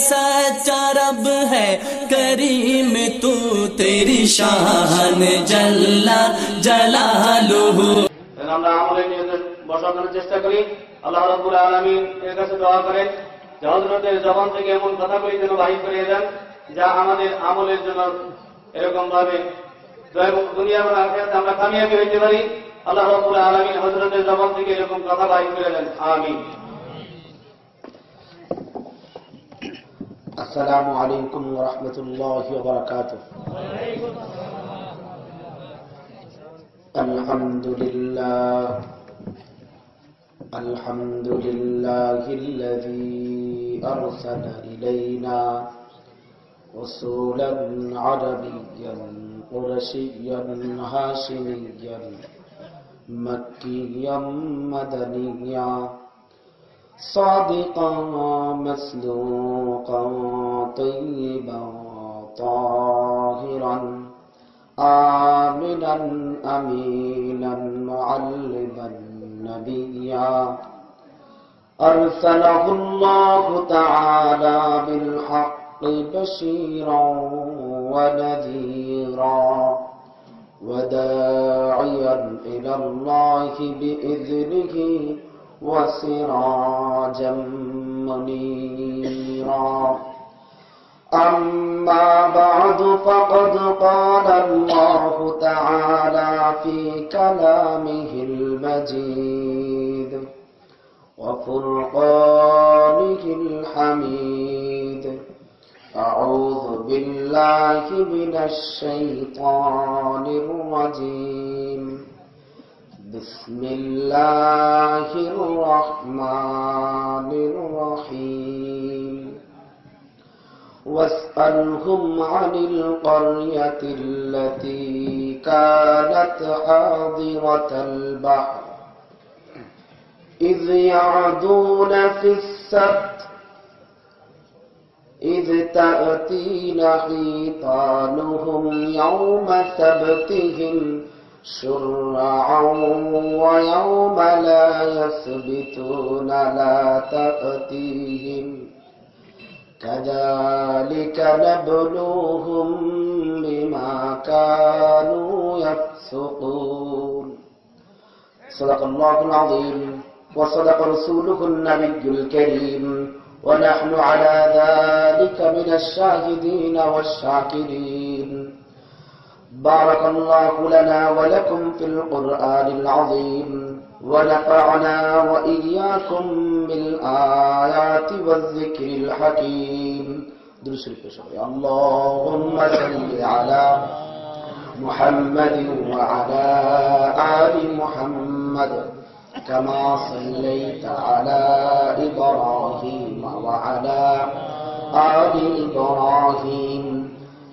सच्चा रब है करीम तू तेरी शान जल्ला जलालुहु যেন আমরা আমলে নিয়ে বসানোর চেষ্টা করি আল্লাহ রব্বুল আলমিন এর কাছে দোয়া করেন যে হজরতের জবান থেকে এমন কথাগুলি যেন বাহির করিয়ে দেন যা আমাদের আমলের জন্য এরকম ভাবে দুনিয়া এবং আখেরাতে আমরা কামিয়াবি হইতে পারি আল্লাহ রব্বুল আলমিন হজরতের জবান থেকে এরকম কথা বাহির করে দেন আমিন السلام عليكم ورحمة الله وبركاته. الحمد لله. الحمد لله الذي أرسل إلينا رسولا عربيا قرشيا هاشميا مكيا مدنيا صادقا مسلوقا طيبا طاهرا آمنا أمينا معلما نبيا أرسله الله تعالى بالحق بشيرا ونذيرا وداعيا إلى الله بإذنه وسراجا منيرا. أما بعد فقد قال الله تعالى في كلامه المجيد وفرقانه الحميد. أعوذ بالله من الشيطان الرجيم. بسم الله الرحمن الرحيم. واسألهم عن القرية التي كانت حاضرة البحر. إذ يعدون في السبت إذ تأتين حيطانهم يوم سبتهم شرعا ويوم لا يثبتون لا تأتيهم كذلك نبلوهم بما كانوا يفسقون صدق الله العظيم وصدق رسوله النبي الكريم ونحن على ذلك من الشاهدين والشاكرين بارك الله لنا ولكم في القرآن العظيم. ونفعنا وإياكم بالآيات والذكر الحكيم. درس البشر اللهم صل على محمد وعلى آل محمد. كما صليت على إبراهيم وعلى آل إبراهيم.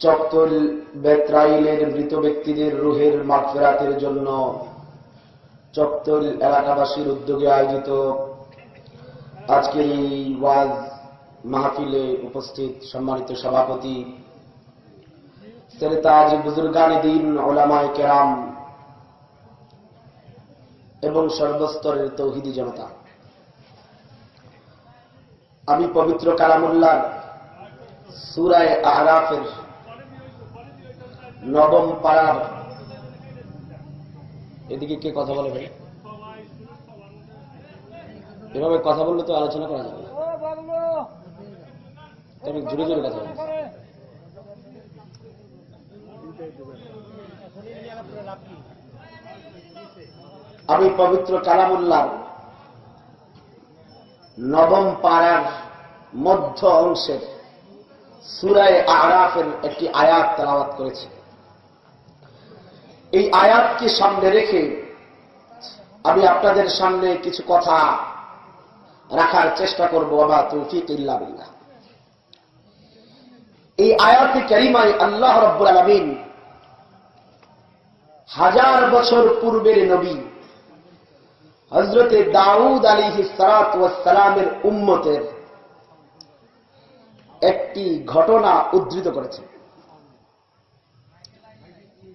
চক্তল বেত্রাইলের মৃত ব্যক্তিদের রুহের মাগফেরাতের জন্য চক্তল এলাকাবাসীর উদ্যোগে আয়োজিত আজকের এই ওয়াজ মাহফিলে উপস্থিত সম্মানিত সভাপতি সেরেতাজ বুজুর্গান দিন ওলামায় কেরাম এবং সর্বস্তরের তৌহিদি জনতা। আমি পবিত্র কালামুল্লাহ সুরায় আহরাফের নবম পাড়ার এদিকে কে কথা বলে ভাই? এভাবে কথা বললে তো আলোচনা করা যাবে তবে জোরে জোরে কথা বলবে আমি পবিত্র কালামুল্লাহ নবম পাড়ার মধ্য অংশের সুরায় আরাফের একটি আয়াত তালাবাত করেছি। এই আয়াতকে সামনে রেখে আমি আপনাদের সামনে কিছু কথা রাখার চেষ্টা করব আমার তৌফিক ইল্লা এই আয়াতে ক্যারিমায় আল্লাহ রব্বুল আলমিন হাজার বছর পূর্বের নবী হজরতে দাউদ আলী সালামের উম্মতের একটি ঘটনা উদ্ধৃত করেছে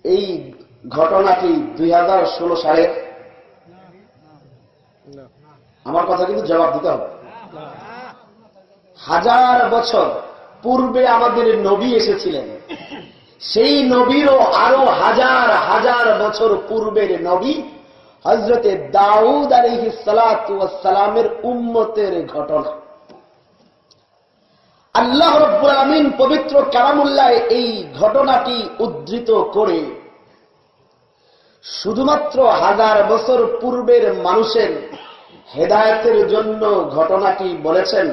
এই ঘটনাটি দুই সালের আমার কথা কিন্তু জবাব দিতে হবে। হাজার বছর পূর্বে আমাদের নবী এসেছিলেন। সেই নবীরও আরও হাজার হাজার বছর পূর্বের নবী হজরতে দাউদ আলহি সালামের উম্মতের ঘটনা। আল্লাহ রব্বুল আমিন পবিত্র কারামুল্লায় এই ঘটনাটি উদ্ধৃত করে শুধুমাত্র হাজার বছর পূর্বের মানুষের হেদায়তের জন্য ঘটনাটি বলেছেন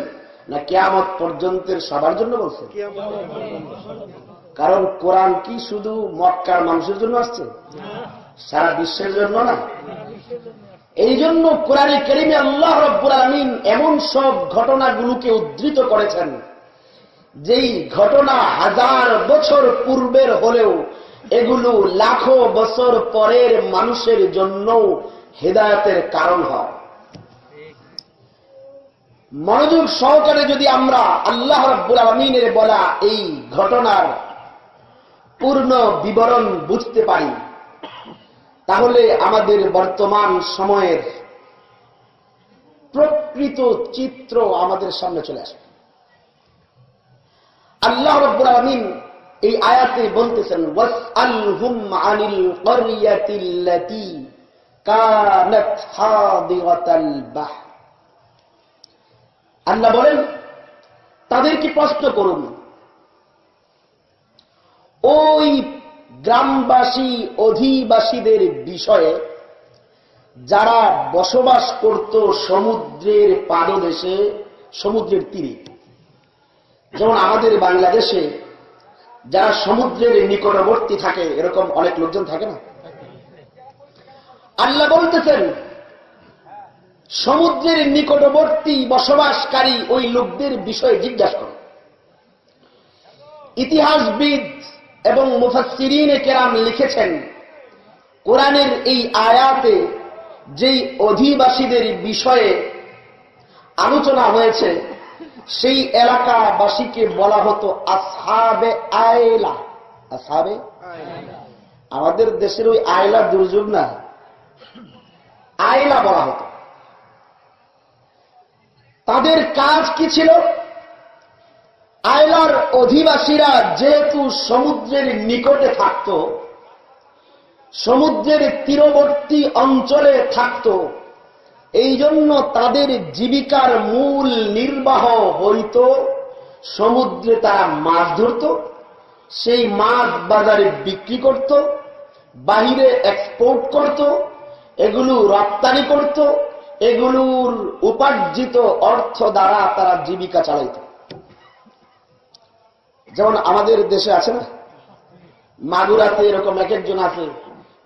না কেয়ামত পর্যন্তের সবার জন্য বলছেন? কারণ কোরআন কি শুধু মক্কার মানুষের জন্য আসছে? সারা বিশ্বের জন্য না। এই জন্য কোরআন কেরিমে আল্লাহ রব্বুল আলমিন এমন সব ঘটনাগুলোকে উদ্ধৃত করেছেন, যেই ঘটনা হাজার বছর পূর্বের হলেও এগুলো লাখো বছর পরের মানুষের জন্য হেদায়তের কারণ হয়। মনোযোগ সহকারে যদি আমরা আল্লাহ রব্বুল আলমিনের বলা এই ঘটনার পূর্ণ বিবরণ বুঝতে পারি, তাহলে আমাদের বর্তমান সময়ের প্রকৃত চিত্র আমাদের সামনে চলে আসবে। আল্লাহ রব্বুল আলমিন এই আয়াতে বলতেছেন আল্লাহ বলেন, তাদেরকে প্রশ্ন করুন, ওই গ্রামবাসী, অধিবাসীদের বিষয়ে যারা বসবাস করত সমুদ্রের পাদদেশে, সমুদ্রের তীরে, যেমন আমাদের বাংলাদেশে যারা সমুদ্রের নিকটবর্তী থাকে, এরকম অনেক লোকজন থাকে না? আল্লাহ বলতেছেন, সমুদ্রের নিকটবর্তী বসবাসকারী ওই লোকদের বিষয়ে জিজ্ঞাসা করো। ইতিহাসবিদ এবং মুফাসিরিনে কেরাম লিখেছেন, কোরআনের এই আয়াতে যেই অধিবাসীদের বিষয়ে আলোচনা হয়েছে সেই এলাকাবাসীকে বলা হতো আসহাবে আয়লা। আসহাবে? আমাদের দেশের ওই আয়লা দুর্যোগ না? আয়লা বলা হতো। তাদের কাজ কি ছিল? আয়লার অধিবাসীরা যেহেতু সমুদ্রের নিকটে থাকত, সমুদ্রের তীরবর্তী অঞ্চলে থাকত এই জন্য তাদের জীবিকার মূল নির্বাহ হইত সমুদ্রে তারা মাছ ধরত, সেই মাছ বাজারে বিক্রি করত, বাহিরে এক্সপোর্ট করত, এগুলো রপ্তানি করত, এগুলোর উপার্জিত অর্থ দ্বারা তারা জীবিকা চালাইত। যেমন আমাদের দেশে আছে না, মাগুরাতে এরকম এক একজন আছে,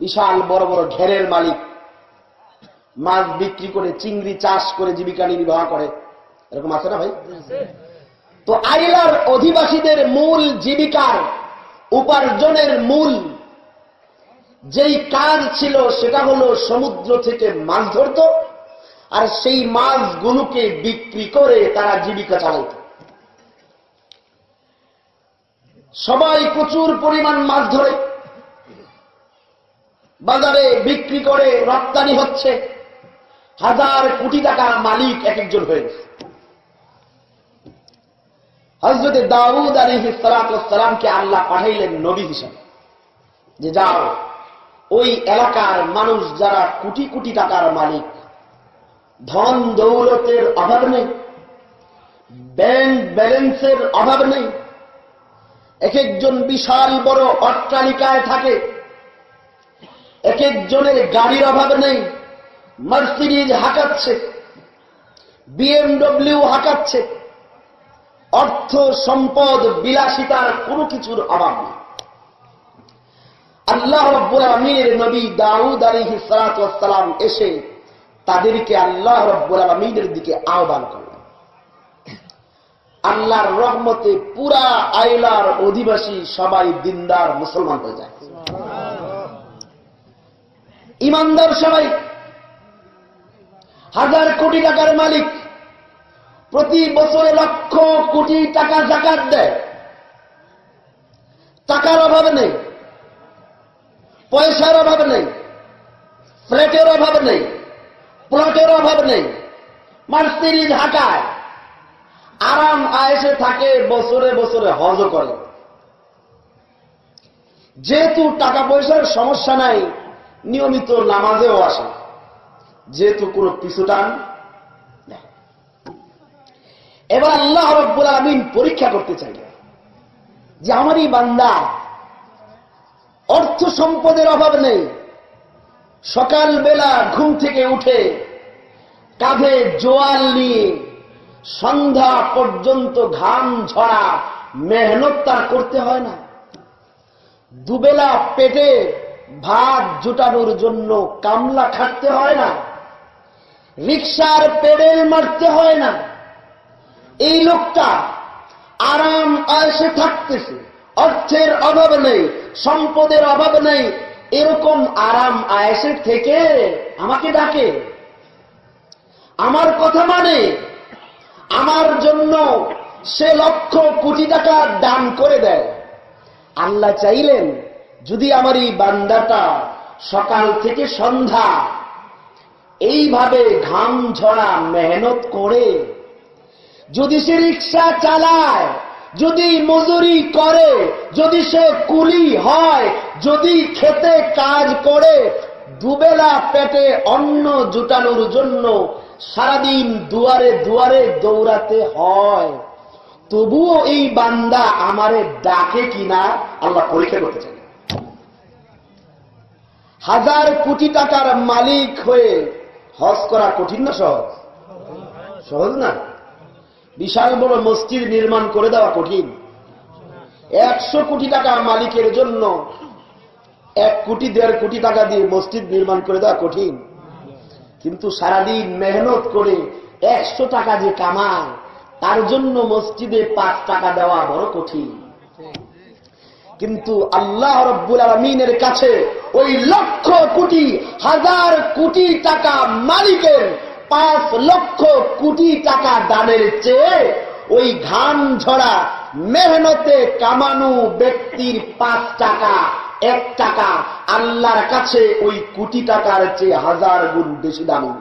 বিশাল বড় বড় ঘেরের মালিক। মাছ বিক্রি করে, চিংড়ি চাষ করে, জীবিকা নির্বাহ করে। এরকম আছে না ভাই? তো আইলার অধিবাসীদের মূল জীবিকার উপার্জনের মূল যেই কাজ ছিল, সেটা হলো সমুদ্র থেকে মাছ ধরত, আর সেই মাছগুলোকে বিক্রি করে তারা জীবিকা চালাইত। সবাই প্রচুর পরিমাণ মাছ ধরে। বাজারে বিক্রি করে, রপ্তানি হচ্ছে। হাজার কোটি টাকার মালিক এক একজন হয়ে গেছে হজরত দাউদ আলী সালামকে আল্লাহ পাঠাইলেন নবী হিসাবে। যে যাও, ওই এলাকার মানুষ যারা কোটি কোটি টাকার মালিক, ধন দৌলতের অভাব নেই, ব্যাংক ব্যালেন্সের অভাব নেই, এক একজন বিশাল বড় অট্টালিকায় থাকে, এক একজনের গাড়ির অভাব নেই মার্সিডিজ হাঁকাচ্ছে বিএমডব্লিউ হাঁকাচ্ছে অর্থ সম্পদ বিলাসিতার কোনো কিছুর অভাব নেই। আল্লাহ রব্বুল আমিনের নবী দাউদ আলী সালাম এসে তাদেরকে আল্লাহ রব্বুল আলমিনের দিকে আহ্বান করলেন। আল্লাহর রহমতে পুরা আইলার অধিবাসী সবাই দিনদার মুসলমান হয়ে যায়। ইমানদার সবাই হাজার কোটি টাকার মালিক। প্রতি বছরে লক্ষ কোটি টাকা জাকাত দেয়। টাকার অভাব নেই। পয়সার অভাব নেই। ফ্ল্যাটের অভাব নেই। প্লটের অভাব নেই। মার্সিরিজ ঢাকায় আরাম আয়েসে থাকে, বছরে বছরে হজ করে। যেহেতু টাকা পয়সার সমস্যা নাই, নিয়মিত নামাজেও আসে। যেহেতু কোনো পিছুটান এবার আল্লাহ রব্বুল আমিন পরীক্ষা করতে চাইলেন যে আমারই বান্দা অর্থ সম্পদের অভাব নেই। সকালবেলা ঘুম থেকে উঠে কাঁধে জোয়াল নিয়ে সন্ধ্যা পর্যন্ত ঘাম ঝরা মেহনত তার করতে হয় না। দুবেলা পেটে ভাত জুটানোর জন্য কামলা খাটতে হয় না। রিক্সার পেডেল মারতে হয় না। এই লোকটা আরাম আয়সে থাকতেছে, অর্থের অভাব নেই, সম্পদের অভাব নেই, এরকম আরাম আয়েসের থেকে আমাকে ডাকে। আমার কথা মানে আমার জন্য সে লক্ষ কোটি টাকা দান করে দেয়। আল্লাহ চাইলেন, যদি আমার এই বান্দাটা সকাল থেকে সন্ধ্যা এইভাবে ঘাম ঝরা মেহনত করে যদি সে রিক্সা চালায়, যদি মজুরি করে, যদি সে কুলি হয়, যদি খেতে কাজ করে, দুবেলা পেটে অন্ন জুটানোর জন্য সারাদিন দুয়ারে দুয়ারে দৌড়াতে হয়। তবুও এই বান্দা আমারে ডাকে কিনা আল্লাহ পরীক্ষা করতে চাই হাজার কোটি টাকার মালিক হয়ে হজ করা কঠিন না সহজ? সহজ না। বিশাল বড় মসজিদ নির্মাণ করে দেওয়া কঠিন। একশো কোটি টাকার মালিকের জন্য এক কোটি, দেড় কোটি টাকা দিয়ে মসজিদ নির্মাণ করে দেওয়া কঠিন। কিন্তু সারাদিন মেহনত করে একশো টাকা যে কামায়, তার জন্য মসজিদে পাঁচ টাকা দেওয়া বড় কঠিন। কিন্তু আল্লাহ রব্বুল আলমিনের কাছে ওই লক্ষ কোটি, হাজার কোটি টাকা মালিকের পাঁচ লক্ষ কোটি টাকা দানের চেয়ে ওই ঘাম ঝরা মেহনতে কামানো ব্যক্তির পাঁচ টাকা, এক টাকা আল্লাহর কাছে ওই কোটি টাকার চেয়ে হাজার গুণ বেশি দামি।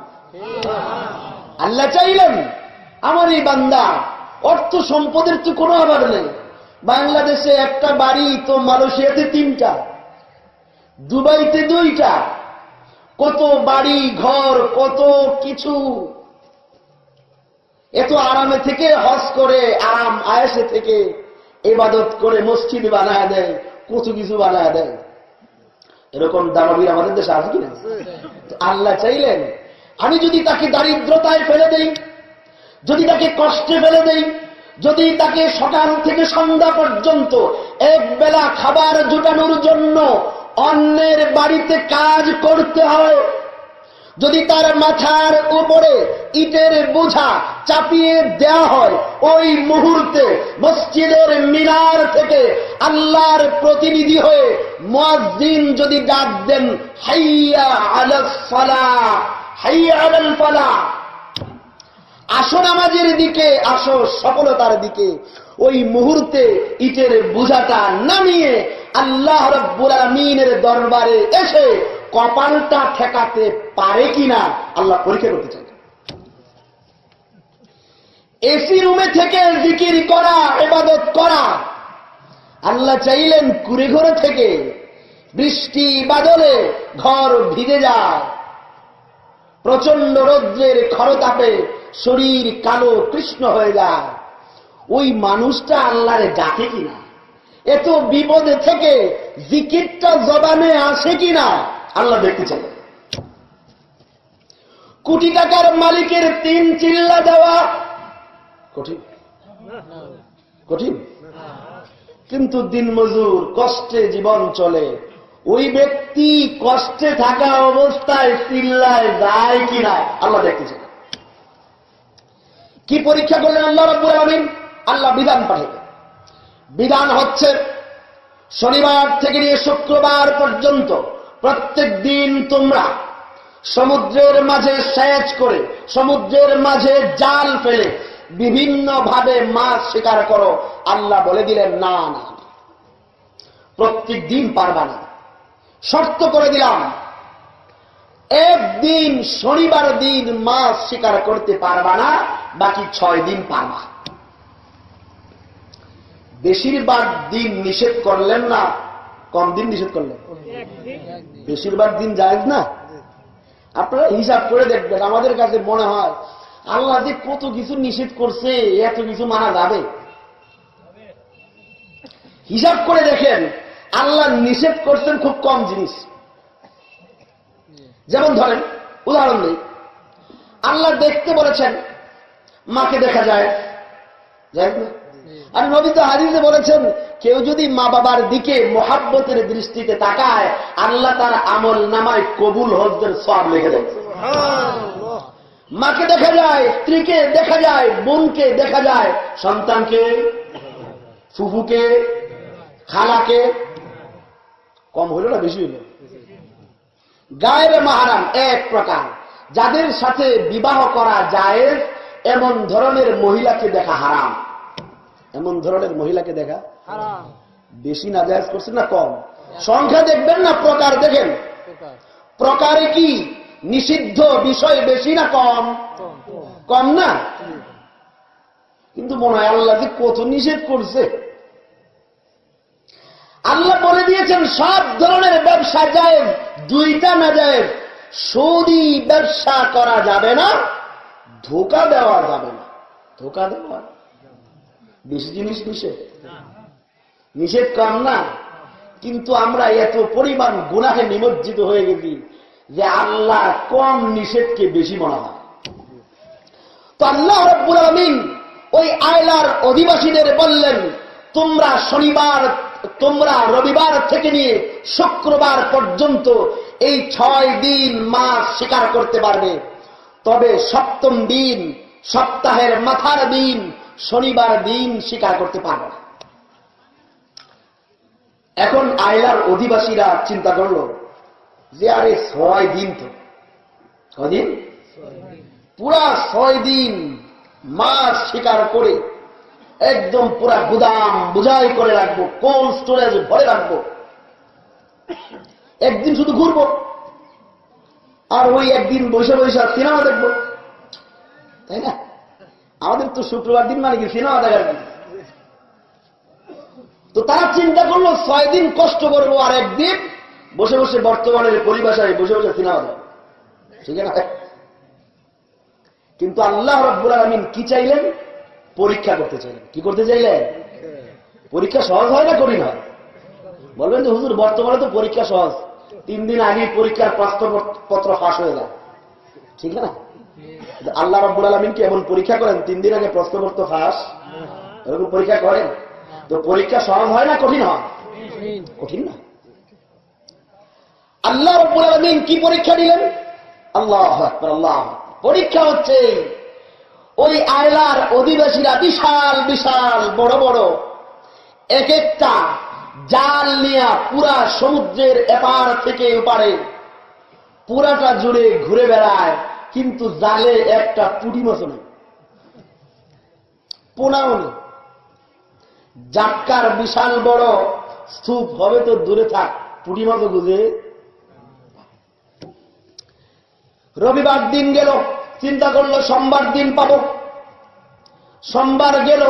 আল্লাহ চাইলেন, আমার এই বান্দা অর্থ সম্পদের তো কোনো অভাব নেই। বাংলাদেশে একটা বাড়ি, তো মালয়েশিয়াতে তিনটা, দুবাইতে দুইটা। কত বাড়ি, ঘর, কত কিছু। এত আরামে থেকে হজ করে, আরাম আয়েসে থেকে এবাদত করে মসজিদ বানায় দেয়, কচু কিছু বানায় দেয়। এরকম দানবীর আমাদের দেশে আছে কিনা আল্লাহ চাইলেন, আমি যদি তাকে দারিদ্রতায় ফেলে দেই, যদি তাকে কষ্টে ফেলে দেই যদি তাকে সকাল থেকে সন্ধ্যা পর্যন্ত এক বেলা খাবার জোটানোর জন্য অন্যের বাড়িতে কাজ করতে হয়, যদি তার মাথার উপরে ইটের বোঝা চাপিয়ে দেয়া হয়, ওই মুহূর্তে মসজিদের মিনার থেকে আল্লাহর প্রতিনিধি হয়ে মুয়াজ্জিন যদি ডাক দেন, হাইয়া আলাস ফালাহ হাইয়া আলাল আসো নামাজের দিকে আসো সফলতার দিকে, ওই মুহূর্তে ইটের বোঝাটা নামিয়ে আল্লাহ রব্বুল দরবারে এসে কপালটা ঠেকাতে পারে কিনা আল্লাহ পরীক্ষা করতে চাই এসি রুমে থেকে জিকির করা এবাদত করা, আল্লাহ চাইলেন কুড়ে ঘরে থেকে বৃষ্টি বাদলে ঘর ভিজে যায়। প্রচণ্ড রৌদ্রের খরতাপে শরীর কালো কৃষ্ণ হয়ে যায়। ওই মানুষটা আল্লাহরে ডাকে কিনা? এত বিপদে থেকে জিকিরটা জবানে আসে কিনা? আল্লাহ দেখতে চাই। কোটি টাকার মালিকের তিন চিল্লা দেওয়া কঠিন। কঠিন। কিন্তু দিন মজুর কষ্টে জীবন চলে। ওই ব্যক্তি কষ্টে থাকা অবস্থায় চিল্লায় যায় কিনা আল্লাহ দেখতে চাই কি পরীক্ষা করলেন আল্লাহ রব্বুল আলমিন? আল্লাহ বিধান পাঠাবে বিধান হচ্ছে, শনিবার থেকে নিয়ে শুক্রবার পর্যন্ত প্রত্যেক দিন তোমরা সমুদ্রের মাঝে সেচ করে, সমুদ্রের মাঝে জাল ফেলে বিভিন্ন ভাবে মাছ শিকার করো। আল্লাহ বলে দিলেন, না না না। প্রত্যেক দিন পারবা না। শর্ত করে দিলাম। একদিন শনিবার দিন মাছ শিকার করতে পারবা না, বাকি ছয় দিন পারবা। বেশিরভাগ দিন নিষেধ করলেন না? কম দিন নিষেধ করলেন? বেশিরভাগ দিন যায় না? আপনারা হিসাব করে দেখবেন, আমাদের কাছে মনে হয়, আল্লাহ যে কত কিছু নিষেধ করছে, এত কিছু মানা যাবে। হিসাব করে দেখেন আল্লাহ নিষেধ করছেন খুব কম জিনিস। যেমন ধরেন উদাহরণ নেই আল্লাহ দেখতে বলেছেন মাকে দেখা যায়। যায় না। আর নবী তো হারিজে বলেছেন কেউ যদি মা বাবার দিকে মোহাব্বতের দৃষ্টিতে তাকায় আল্লাহ তার আমল নামায় কবুল হজদের সব লেগে দেয়। মাকে দেখা যায় স্ত্রীকে দেখা যায় বোনকে দেখা যায় সন্তানকে ফুফুকে খালাকে কম হইল না বেশি হইল? গায়ের মাহারাম এক প্রকার। যাদের সাথে বিবাহ করা যায় এমন ধরনের মহিলাকে দেখা হারাম। এমন ধরনের মহিলাকে দেখা বেশি না জায়জ করছে না কম? সংখ্যা দেখবেন না প্রকার দেখেন। প্রকারে কি? নিষিদ্ধ বিষয় বেশি না কম। কম না? কিন্তু মনে হয় আল্লাহ যে কত নিষেধ করছে। আল্লাহ বলে দিয়েছেন, সব ধরনের ব্যবসা যায় দুইটা না যায় সৌদি ব্যবসা করা যাবে না, ধোকা দেওয়া যাবে না। ধোকা দেওয়া? বেশি জিনিস নিষেধ? নিষেধ কম না। কিন্তু আমরা এত পরিমাণ গুণাহে নিমজ্জিত হয়ে গেছি যে আল্লাহ কম নিষেধকে বেশি মনে হয়। তো আল্লাহ রব্বুল আলমিন ওই আয়লার অধিবাসীদের বললেন, তোমরা শনিবার তোমরা রবিবার থেকে নিয়ে শুক্রবার পর্যন্ত এই ছয় দিন মাস শিকার করতে পারবে। তবে সপ্তম দিন সপ্তাহের মাথার দিন শনিবার দিন শিকার করতে পারবে না। এখন আয়লার অধিবাসীরা চিন্তা করল যে আরে ছয় দিন তো। কদিন পুরা ছয় দিন মাছ শিকার করে একদম পুরা গুদাম বুঝাই করে রাখব, কোল্ড স্টোরেজ ভরে রাখব। একদিন শুধু ঘুরবো, আর ওই একদিন বৈশা বৈশা সিনেমা দেখব। তাই না? আমাদের তো শুক্রবার দিন মানে কি, সিনেমা দেখার তো তারা চিন্তা করল, ছয় দিন কষ্ট করব আর একদিন বসে বসে বর্তমানের পরিভাষায় বসে বসে সিনেমা দেখব। ঠিক আছে? কিন্তু আল্লাহ রব্বুল আলমিন কি চাইলেন? পরীক্ষা করতে চাইলেন। কি করতে চাইলেন? পরীক্ষা সহজ হয় না কঠিন হয়? বলবেন যে হুজুর, বর্তমানে তো পরীক্ষা সহজ। তিন দিন আগে পরীক্ষার প্রশ্নপত্র ফাঁস হয়ে যায়। ঠিক না? আল্লাহ রব্বুল আলমিনকে এমন পরীক্ষা করেন? তিন দিন আগে প্রশ্নপত্র ফাঁস? এরকম পরীক্ষা করেন? তো পরীক্ষা সহজ হয় না কঠিন হয়? কঠিন না। আল্লাহ রব্বুল আলমিন কি পরীক্ষা দিলেন? আল্লাহ আল্লাহ পরীক্ষা হচ্ছে ওই আয়লার অধিবাসীরা বিশাল বিশাল, বড় বড়। এক একটা জাল নিয়ে পুরা সমুদ্রের এপার থেকে ওপারে। পুরাটা জুড়ে ঘুরে বেড়ায়, কিন্তু জালে একটা পুটি মতো নেই। পোনাও নেই। জাক্কার বিশাল বড়, স্তূপ হবে তো দূরে থাক, পুটি মতো গুজে। রবিবার দিন গেল চিন্তা করল, সোমবার দিন পাব। সোমবার গেল,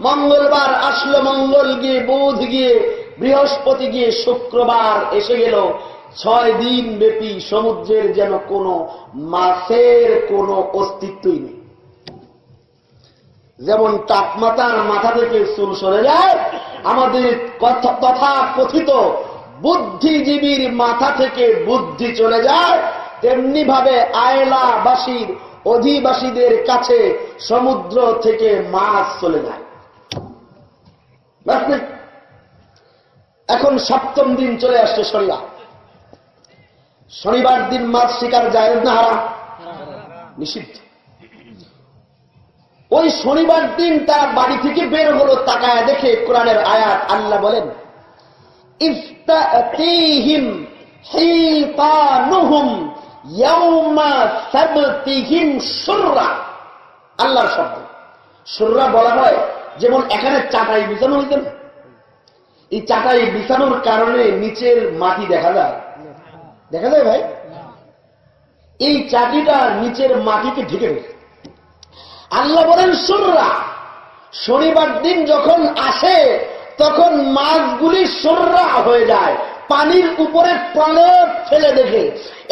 মঙ্গলবার আসলো, মঙ্গল গিয়ে, বুধ গিয়ে, বৃহস্পতি গিয়ে, শুক্রবার এসে গেল। ছয় দিন ব্যাপী সমুদ্রের যেন কোনো মাছের কোনো অস্তিত্বই নেই। যেমন তাপমাত্রার মাথা থেকে চুল সরে যায়, আমাদের কথা- তথা কথিত বুদ্ধিজীবীর মাথা থেকে বুদ্ধি চলে যায় তেমনি ভাবে আয়লাবাসীর অধিবাসীদের কাছে সমুদ্র থেকে মাছ চলে যায়। এখন সপ্তম দিন চলে আসছে শনিবার। শনিবার দিন মাছ শিকার যায় না হারাম? নিষিদ্ধ। ওই শনিবার দিন তার বাড়ি থেকে বের হলো তাকায় দেখে কোরআনের আয়াত আল্লাহ বলেন শুররা আল্লাহর শব্দ। শুররা বলা হয় যেমন এখানে চাটাই বিছানো হইতে না এই চাটাই বিছানোর কারণে নিচের মাটি দেখা যায়। দেখা যায় ভাই? এই চাটিটা নিচের মাটিকে ঢেকে রেখে আল্লাহ বলেন, সুররা। শনিবার দিন যখন আসে, তখন মাছগুলি সররা হয়ে যায়। পানির উপরে প্রলেপ ফেলে দেখে।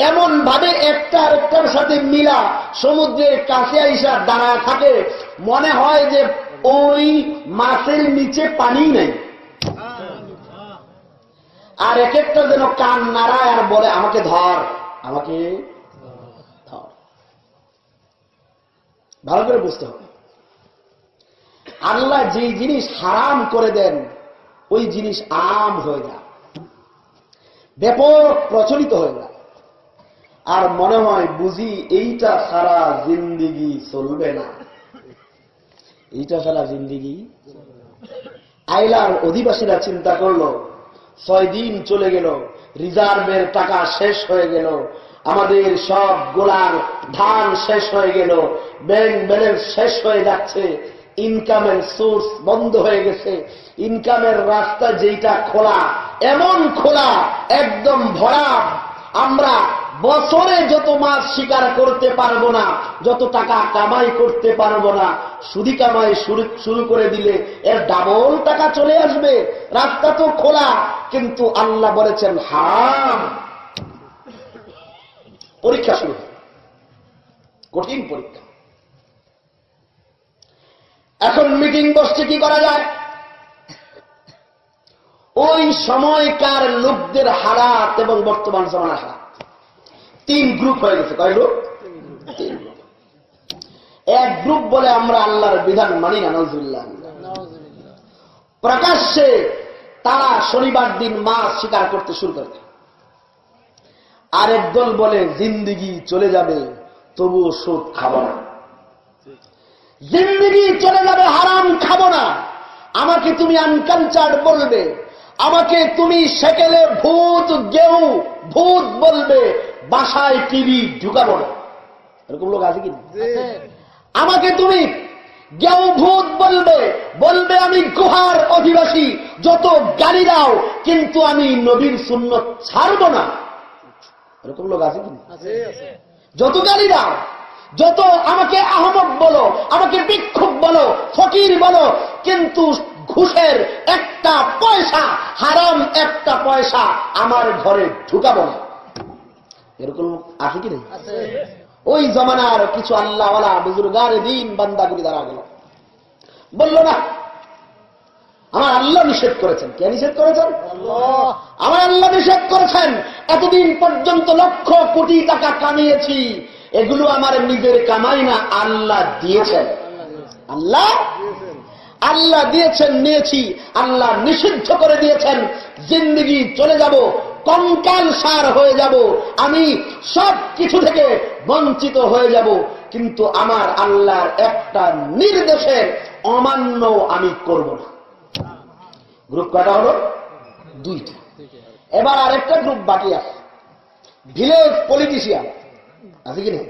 এমন ভাবে একটা আরেকটার সাথে মিলা সমুদ্রের কাছে আইসা দাঁড়ায় থাকে। মনে হয় যে ওই মাছের নিচে পানি নেই। আর এক একটা যেন কান নাড়ায় আর বলে, আমাকে ধর আমাকে ধর। ভালো করে বুঝতে হবে। আল্লাহ যে জিনিস হারাম করে দেন, ওই জিনিস আম হয়ে যায়। ব্যাপক প্রচলিত হয়ে যায় আর মনে হয় বুঝি এইটা সারা জিন্দিগি চলবে না। এইটা সারা জিন্দিগি আইলার অধিবাসীরা চিন্তা করল, ছয় দিন চলে গেল, রিজার্ভের টাকা শেষ হয়ে গেল, আমাদের সব গোলার ধান শেষ হয়ে গেল, ব্যাংক ব্যালেন্স শেষ হয়ে যাচ্ছে ইনকামের সোর্স বন্ধ হয়ে গেছে। ইনকামের রাস্তা যেটা খোলা, এমন খোলা, একদম ভরা। আমরা বছরে যত মাছ শিকার করতে পারব না, যত টাকা কামাই করতে পারব না, সুদি কামাই শুরু করে দিলে এর ডাবল টাকা চলে আসবে। রাস্তা তো খোলা, কিন্তু আল্লাহ বলেছেন হাম পরীক্ষা শুরু। কঠিন পরীক্ষা। এখন মিটিং বসছে, কি করা যায়? ওই সময়কার লোকদের হারাত এবং বর্তমান জমানার হারাত তিন গ্রুপ হয়ে গেছে। কয় গ্রুপ? এক গ্রুপ বলে আমরা আল্লাহর বিধান মানি না নজরুল্লাহ প্রকাশ্যে তারা শনিবার দিন মাছ শিকার করতে শুরু করে। আরেক দল বলে, জিন্দিগি চলে যাবে, তবুও সুদ খাব না। জিন্দিগি চলে যাবে হারাম খাব না। আমাকে তুমি আনকালচার বলবে। আমাকে তুমি সেকেলে ভূত গেউ ভূত বলবে। বাসায় টিভি ঢুকাবো না। এরকম লোক আছে কি? আমাকে তুমি গেউ ভূত বলবে। বলবে আমি গুহার অধিবাসী। যত গালি দাও কিন্তু আমি নবীর শূন্য ছাড়ব না। এরকম লোক আছে কি? যত গালি দাও যত আমাকে আহমদ বলো আমাকে বিক্ষোভ বলো ফকির বলো কিন্তু ঘুষের একটা পয়সা হারাম একটা পয়সা আমার ঘরে ঢুকাবো না। এরকম আছে কি নেই? ওই জমানার কিছু আল্লাহওয়ালা বুজুর্গার দিন বান্দাগুলি দ্বারা গেল। বলল না আমার আল্লাহ নিষেধ করেছেন। কে নিষেধ করেছেন? আমার আল্লাহ নিষেধ করেছেন। এতদিন পর্যন্ত লক্ষ কোটি টাকা কামিয়েছি। এগুলো আমার নিজের কামাই না, আল্লাহ দিয়েছেন। আল্লাহ? আল্লাহ দিয়েছেন, নিয়েছি। আল্লাহ নিষিদ্ধ করে দিয়েছেন, জিন্দগি চলে যাব, কঙ্কাল সার হয়ে যাব, আমি সব কিছু থেকে বঞ্চিত হয়ে যাব। কিন্তু আমার আল্লাহর একটা নির্দেশের অমান্য আমি করব না। গ্রুপ কটা হলো? দুইটা। এবার আরেকটা গ্রুপ বাকি আছে। Village politician. আছে কি না?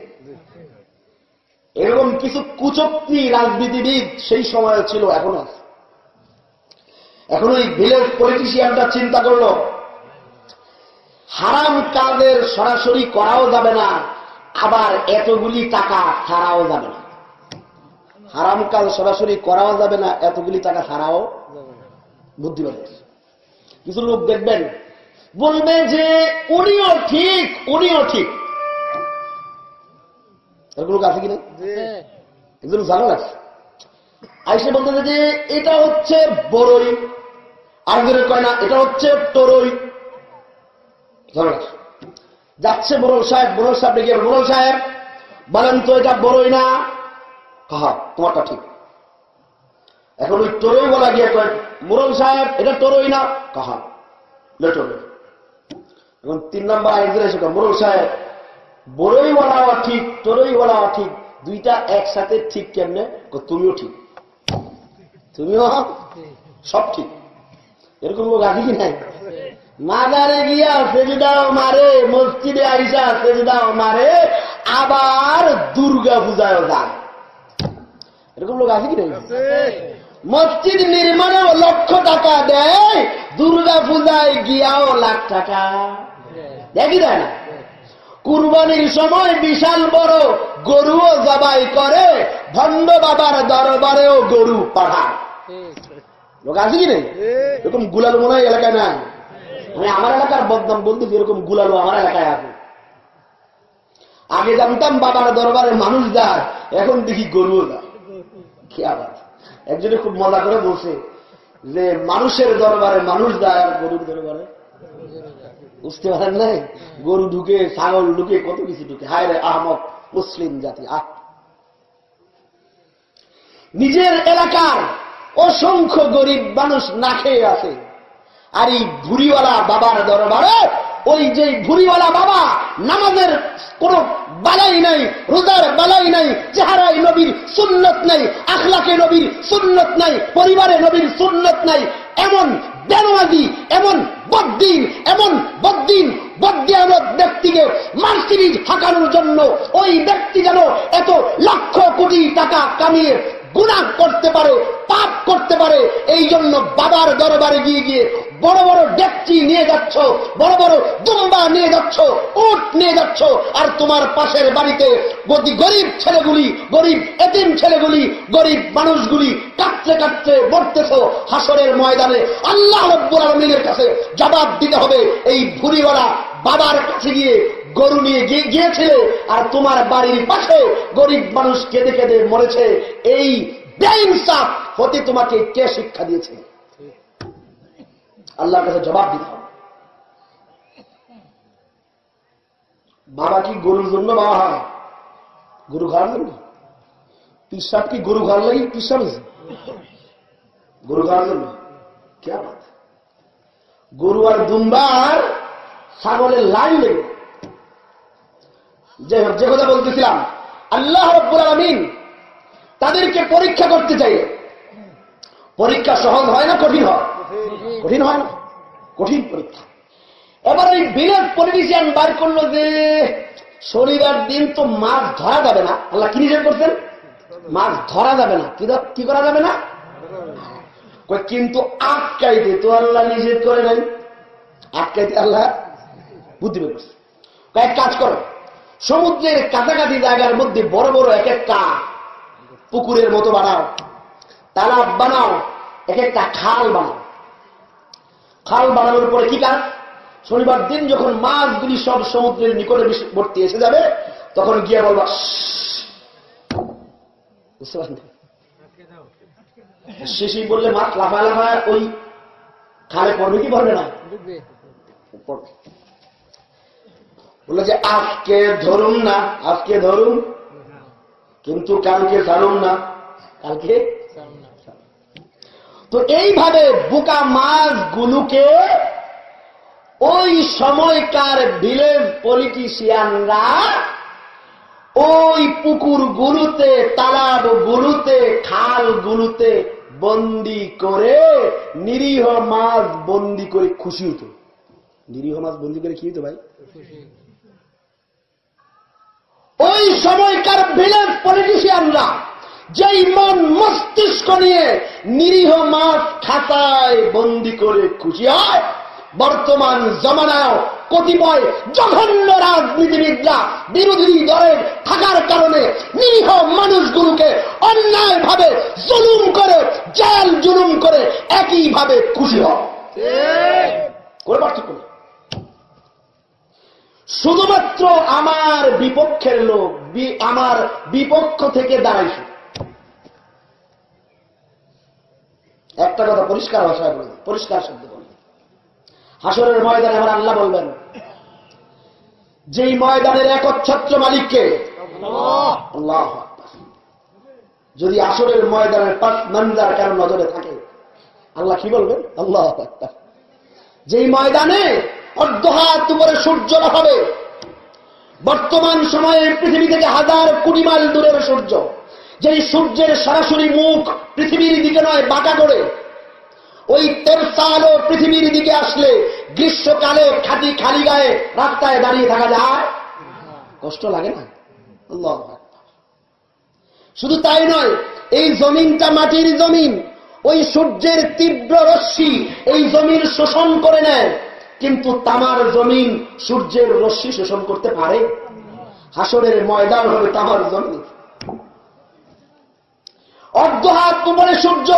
এরকম কিছু কুচক্রি রাজনীতিবিদ সেই সময় ছিল, এখন আছে। এখন ওই ভিলেজ পলিটিশিয়ানটা চিন্তা করল, হারাম কাজের সরাসরি করাও যাবে না, আবার এতগুলি টাকা ছাড়াও যাবে না। হারাম কাজ সরাসরি করাও যাবে না, এতগুলি টাকা ছাড়াও বুদ্ধিমান কিছু লোক দেখবেন, বলবে যে, উনিও ঠিক উনিও ঠিক। এরকম লোক আছে কিনা? একজন জানা লাগছে আইসে বলতে যে এটা হচ্ছে বড়ই আর ধরে কয় না এটা হচ্ছে তরই। যাচ্ছে বড়ল সাহেব বড়ল সাহেব ডেকে বড়ল সাহেব বলেন তো এটা বড়ই না? কাহা তোমারটা ঠিক। এখন ওই তরই বলা গিয়ে কয় মুরল সাহেব এটা তরই না? কাহা লেটর এখন তিন নম্বর আরেকজন এসে মুরল সাহেব বড়ই বলাও ঠিক তরই বলাও ঠিক, দুইটা একসাথে ঠিক কেমনে? তুমিও ঠিক। তুমিও সব ঠিক। এরকম লোক আছে কি নাই? মাজারে গিয়া সেজদাও মারে মসজিদে আইসা সেজদাও মারে আবার দুর্গা পূজায় যায়। এরকম লোক আছে কি নাই? মসজিদ নির্মাণেও লক্ষ টাকা দেয়, দুর্গা পূজায় গিয়াও লাখ টাকা। দেখি দেয় না? কুরবানির সময় বিশাল বড় গরুও জবাই করে ভণ্ড বাবার দরবারেও গরু পাঠায় আছে কি নেই? এরকম গুলালু মনে হয় এলাকায় না আমি আমার এলাকার বদনাম বলতেছি এরকম গুলালু আমার এলাকায় আছে। আগে জানতাম বাবার দরবারে মানুষ যায়, এখন দেখি গরুও যায়। কি আবার? একজনে খুব মজা করে বলছে যে মানুষের দরবারে মানুষ যায় আর গরুর দরবারে। বুঝতে পারেন নাই? গরু ঢুকে, ছাগল ঢুকে, কত কিছু ঢুকে। হায় রে আহমদ, মুসলিম জাতি, আহ। নিজের এলাকার অসংখ্য গরিব মানুষ না খেয়ে আছে। আর এই ভুরিওয়ালা বাবার দরবারে ওই যে ভুরিওয়ালা বাবা, নামাজের কোন বালাই নাই, রোজার বালাই নাই, চেহারায় নবীর সুন্নত নাই, আখলাকে নবীর সুন্নত নাই, পরিবারে নবীর সুন্নত নাই, এমন বেনওয়াজি এমন বদ্দিন এমন বদ্দিন বদ্দিয়ানত ব্যক্তিকে মার্সিরিজ হাঁকানোর জন্য ওই ব্যক্তি যেন এত লক্ষ কোটি টাকা কামিয়ে গুণা করতে পারে, পাপ করতে পারে এই জন্য বাবার দরবারে গিয়ে গিয়ে বড় বড় ডেকচি নিয়ে যাচ্ছ, বড় বড় দুম্বা নিয়ে যাচ্ছ, উট নিয়ে যাচ্ছ, আর তোমার পাশের বাড়িতে গতি গরিব ছেলেগুলি, গরিব এতিম ছেলেগুলি, গরিব মানুষগুলি কাটতে কাটতে মরতেছ হাসরের ময়দানে। আল্লাহ রব্বুল আলমিনের কাছে জবাব দিতে হবে, এই ভুরিওয়ালা বাবার কাছে গিয়ে গরু নিয়ে গিয়ে- গিয়েছিলে, আর তোমার বাড়ির পাশে গরিব মানুষ কেঁদে কেঁদে মরেছে। এই বেইনসাফ হতে তোমাকে কে শিক্ষা দিয়েছে? আল্লাহর কাছে জবাব দিতে হবে। বাবা কি গরুর জন্য বাবা হয়? গরু খাওয়ার জন্য? পিসাব কি গরু খাওয়ার লাগে পিসাব গরু খাওয়ার জন্য? কে গরু আর দুম্বার ছাগলের লাইন লেগে। যে কথা বলতেছিলাম, আল্লাহ রব্বুল আলমিন তাদেরকে পরীক্ষা করতে চাই। পরীক্ষা সহজ হয় না কঠিন হয়? কঠিন হয় না। কঠিন পরীক্ষা। এবার ওই বিলেট পলিটিশিয়ান বার করল যে, শনিবার দিন তো মাছ ধরা যাবে না। আল্লাহ কি নিষেধ করছেন? মাছ ধরা যাবে না। কি করা যাবে না? কিন্তু আটকাইতে তো আল্লাহ নিষেধ করে নাই। আটকাইতে আল্লাহ বুদ্ধি বের করছে। কয়েক কাজ করো। সমুদ্রের কাছাকাছি জায়গার মধ্যে বড় বড় এক একটা পুকুরের মতো বানাও। তালাব বানাও এক একটা খাল বানাও। খাল বানানোর পরে কি কাজ? শনিবার দিন যখন মাছগুলি সব সমুদ্রের নিকটবর্তী এসে যাবে তখন গিয়ে বলবা শেষই বললে মাছ লাফায় লাফায় ওই খালে পড়বে কি পড়বে না? পড়বে। বলল যে, আজকে ধরুন না, আজকে ধরুন। কিন্তু কালকে ছাড়ুন না। কালকে তো এইভাবে বোকা মাছগুলোকে ওই সময়কার ভিলেজ পলিটিশিয়ানরা ওই পুকুর গুলোতে তালাব গুলোতে খাল গুলোতে বন্দি করে, নিরীহ মাছ বন্দি করে খুশি হতো। নিরীহ মাছ বন্দি করে কি হতো ভাই? ওই সময়কার ভিলেজ পলিটিশিয়ানরা যেই মন মস্তিষ্ক নিয়ে নিরীহ মাছ খাতায় বন্দি করে খুশি হয় বর্তমান জমানায় কতিপয় জঘন্য রাজনীতিবিদরা বিরোধী দলের থাকার কারণে নিরীহ মানুষগুলোকে অন্যায় ভাবে জুলুম করে জেল জুলুম করে একইভাবে খুশি হয় পার্থক্য নেই। শুধুমাত্র আমার বিপক্ষের লোক আমার বিপক্ষ থেকে দাঁড়াইছে একটা কথা পরিষ্কার ভাষায় বলি পরিষ্কার শব্দ বলি হাসরের ময়দানে আমার আল্লাহ বলবেন, যেই ময়দানের একচ্ছত্র মালিককে আল্লাহ যদি আসরের ময়দানের পাঁচ মঞ্জার কারণ নজরে থাকে, আল্লাহ কি বলবেন? আল্লাহ। যেই ময়দানে অর্ধ হাত উপরে সূর্য হবে। বর্তমান সময়ে পৃথিবী থেকে হাজার কুড়ি মাইল দূরের সূর্য, যেই সূর্যের সরাসরি মুখ পৃথিবীর দিকে নয়, বাঁকা করে। ওই তেরসা আলো পৃথিবীর দিকে আসলে গ্রীষ্মকালে খাটি খালি গায়ে রাস্তায় দাঁড়িয়ে থাকা যায়। কষ্ট লাগে না? শুধু তাই নয়, এই জমিনটা মাটির জমিন, ওই সূর্যের তীব্র রশ্মি এই জমির শোষণ করে নেয়। কিন্তু তামার জমিন সূর্যের রশ্মি শোষণ করতে পারে? হাসরের ময়দান হবে তামার জমিন। অর্ধ হাত উপরে সূর্য,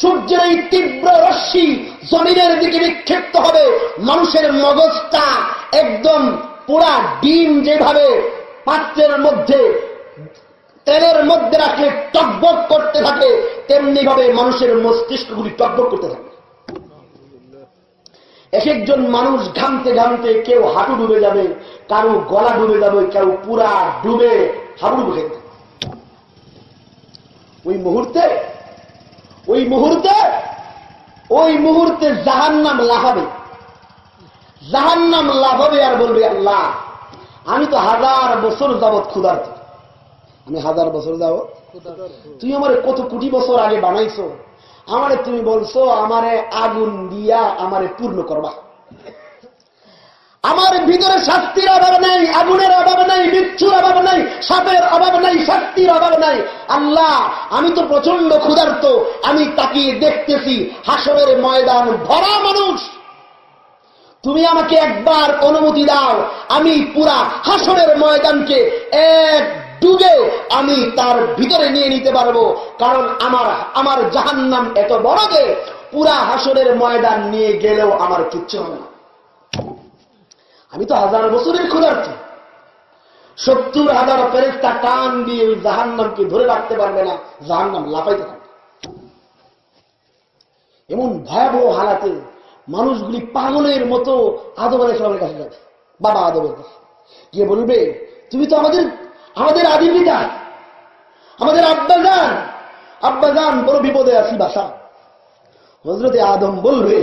সূর্যের এই তীব্র রশ্মি জমিনের দিকে নিক্ষিপ্ত হবে। মানুষের মগজটা একদম পুরা ডিম যেভাবে পাত্রের মধ্যে, তেলের মধ্যে রাখলে টকবক করতে থাকে তেমনি ভাবে মানুষের মস্তিষ্কগুলি টকবক করতে থাকে। এক একজন মানুষ ঘামতে ঘামতে কেউ হাঁটু ডুবে যাবে কারও গলা ডুবে যাবে কেউ পুরা ডুবে হাবুডু খেতে ওই মুহূর্তে ওই মুহূর্তে ওই মুহূর্তে জাহান নাম লাফাবে। জাহান নাম লাফাবে আর বলবে আল্লাহ আমি তো হাজার বছর যাবৎ ক্ষুধার্ত। আমি হাজার বছর যাবৎ? তুই আমার কত কোটি বছর আগে বানাইছো? আমারে তুমি বলছো, আমারে আগুন দিয়া আমারে পূর্ণ করবা। আমার ভিতরে শাস্তির অভাব নাই, আগুনের অভাব নাই, মৃত্যুর অভাব নাই, সাপের অভাব নাই, শক্তির অভাব নেই। আল্লাহ, আমি তো প্রচণ্ড ক্ষুধার্ত, আমি তাকিয়ে দেখতেছি হাসরের ময়দান ভরা মানুষ। তুমি আমাকে একবার অনুমতি দাও, আমি পুরা হাসরের ময়দানকে এক ডুবে আমি তার ভিতরে নিয়ে নিতে পারব। কারণ আমার আমার জাহান্নাম এত বড় যে পুরা হাসরের ময়দান নিয়ে গেলেও আমার কিচ্ছু হবে না। আমি তো হাজার বছরের ক্ষুধার্থ সত্তর হাজার ফেরেস্তা টান দিয়ে ওই জাহান্নামকে ধরে রাখতে পারবে না, জাহান্নাম লাফাইতে থাকবে। এমন ভয়াবহ হালাতে মানুষগুলি পাগলের মতো আদব আলাই সালামের কাছে যাবে। বাবা আদবের কাছে। গিয়ে বলবে, তুমি তো আমাদের আমাদের আদি পিতা আমাদের আব্বাজান আব্বাজান বড় বিপদে আছি বাসা। হজরতে আদম বলবে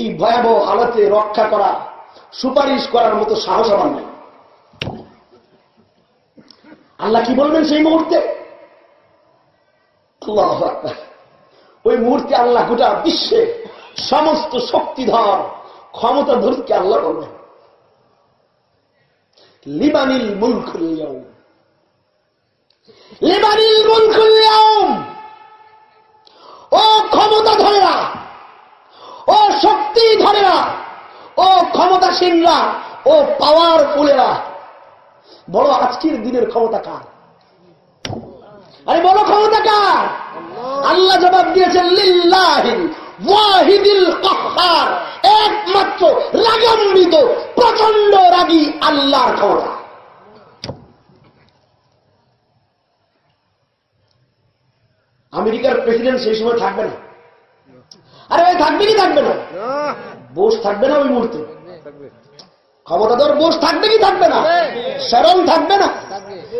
এই ভয়াবহ হালাতে রক্ষা করা, সুপারিশ করার মতো সাহস আমার নেই। আল্লাহ কি বলবেন সেই মুহূর্তে? ওই মুহূর্তে আল্লাহ গোটা বিশ্বে সমস্ত শক্তিধর ক্ষমতা ধরকে আল্লাহ বলবেন। লিবানিল মুলকুল লিবানিল মুলকুল ও ক্ষমতা ধরেরা ও শক্তি ধরেরা ও ক্ষমতাসীনরা ও পাওয়ারফুলেরা বড় আজকের দিনের ক্ষমতা কার? আরে বড় ক্ষমতা কার? আল্লাহ। জবাব দিয়েছেন লিল্লাহিল একমাত্র রাগান্বিত প্রচণ্ড রাগী আল্লাহর ক্ষমতা। আমেরিকার প্রেসিডেন্ট সেই সময় থাকবে না। আরে ওই থাকবে কি থাকবে না? বোস থাকবে না ওই মুহূর্তে। ক্ষমতাধর বোস থাকবে কি থাকবে না? স্মরণ থাকবে না?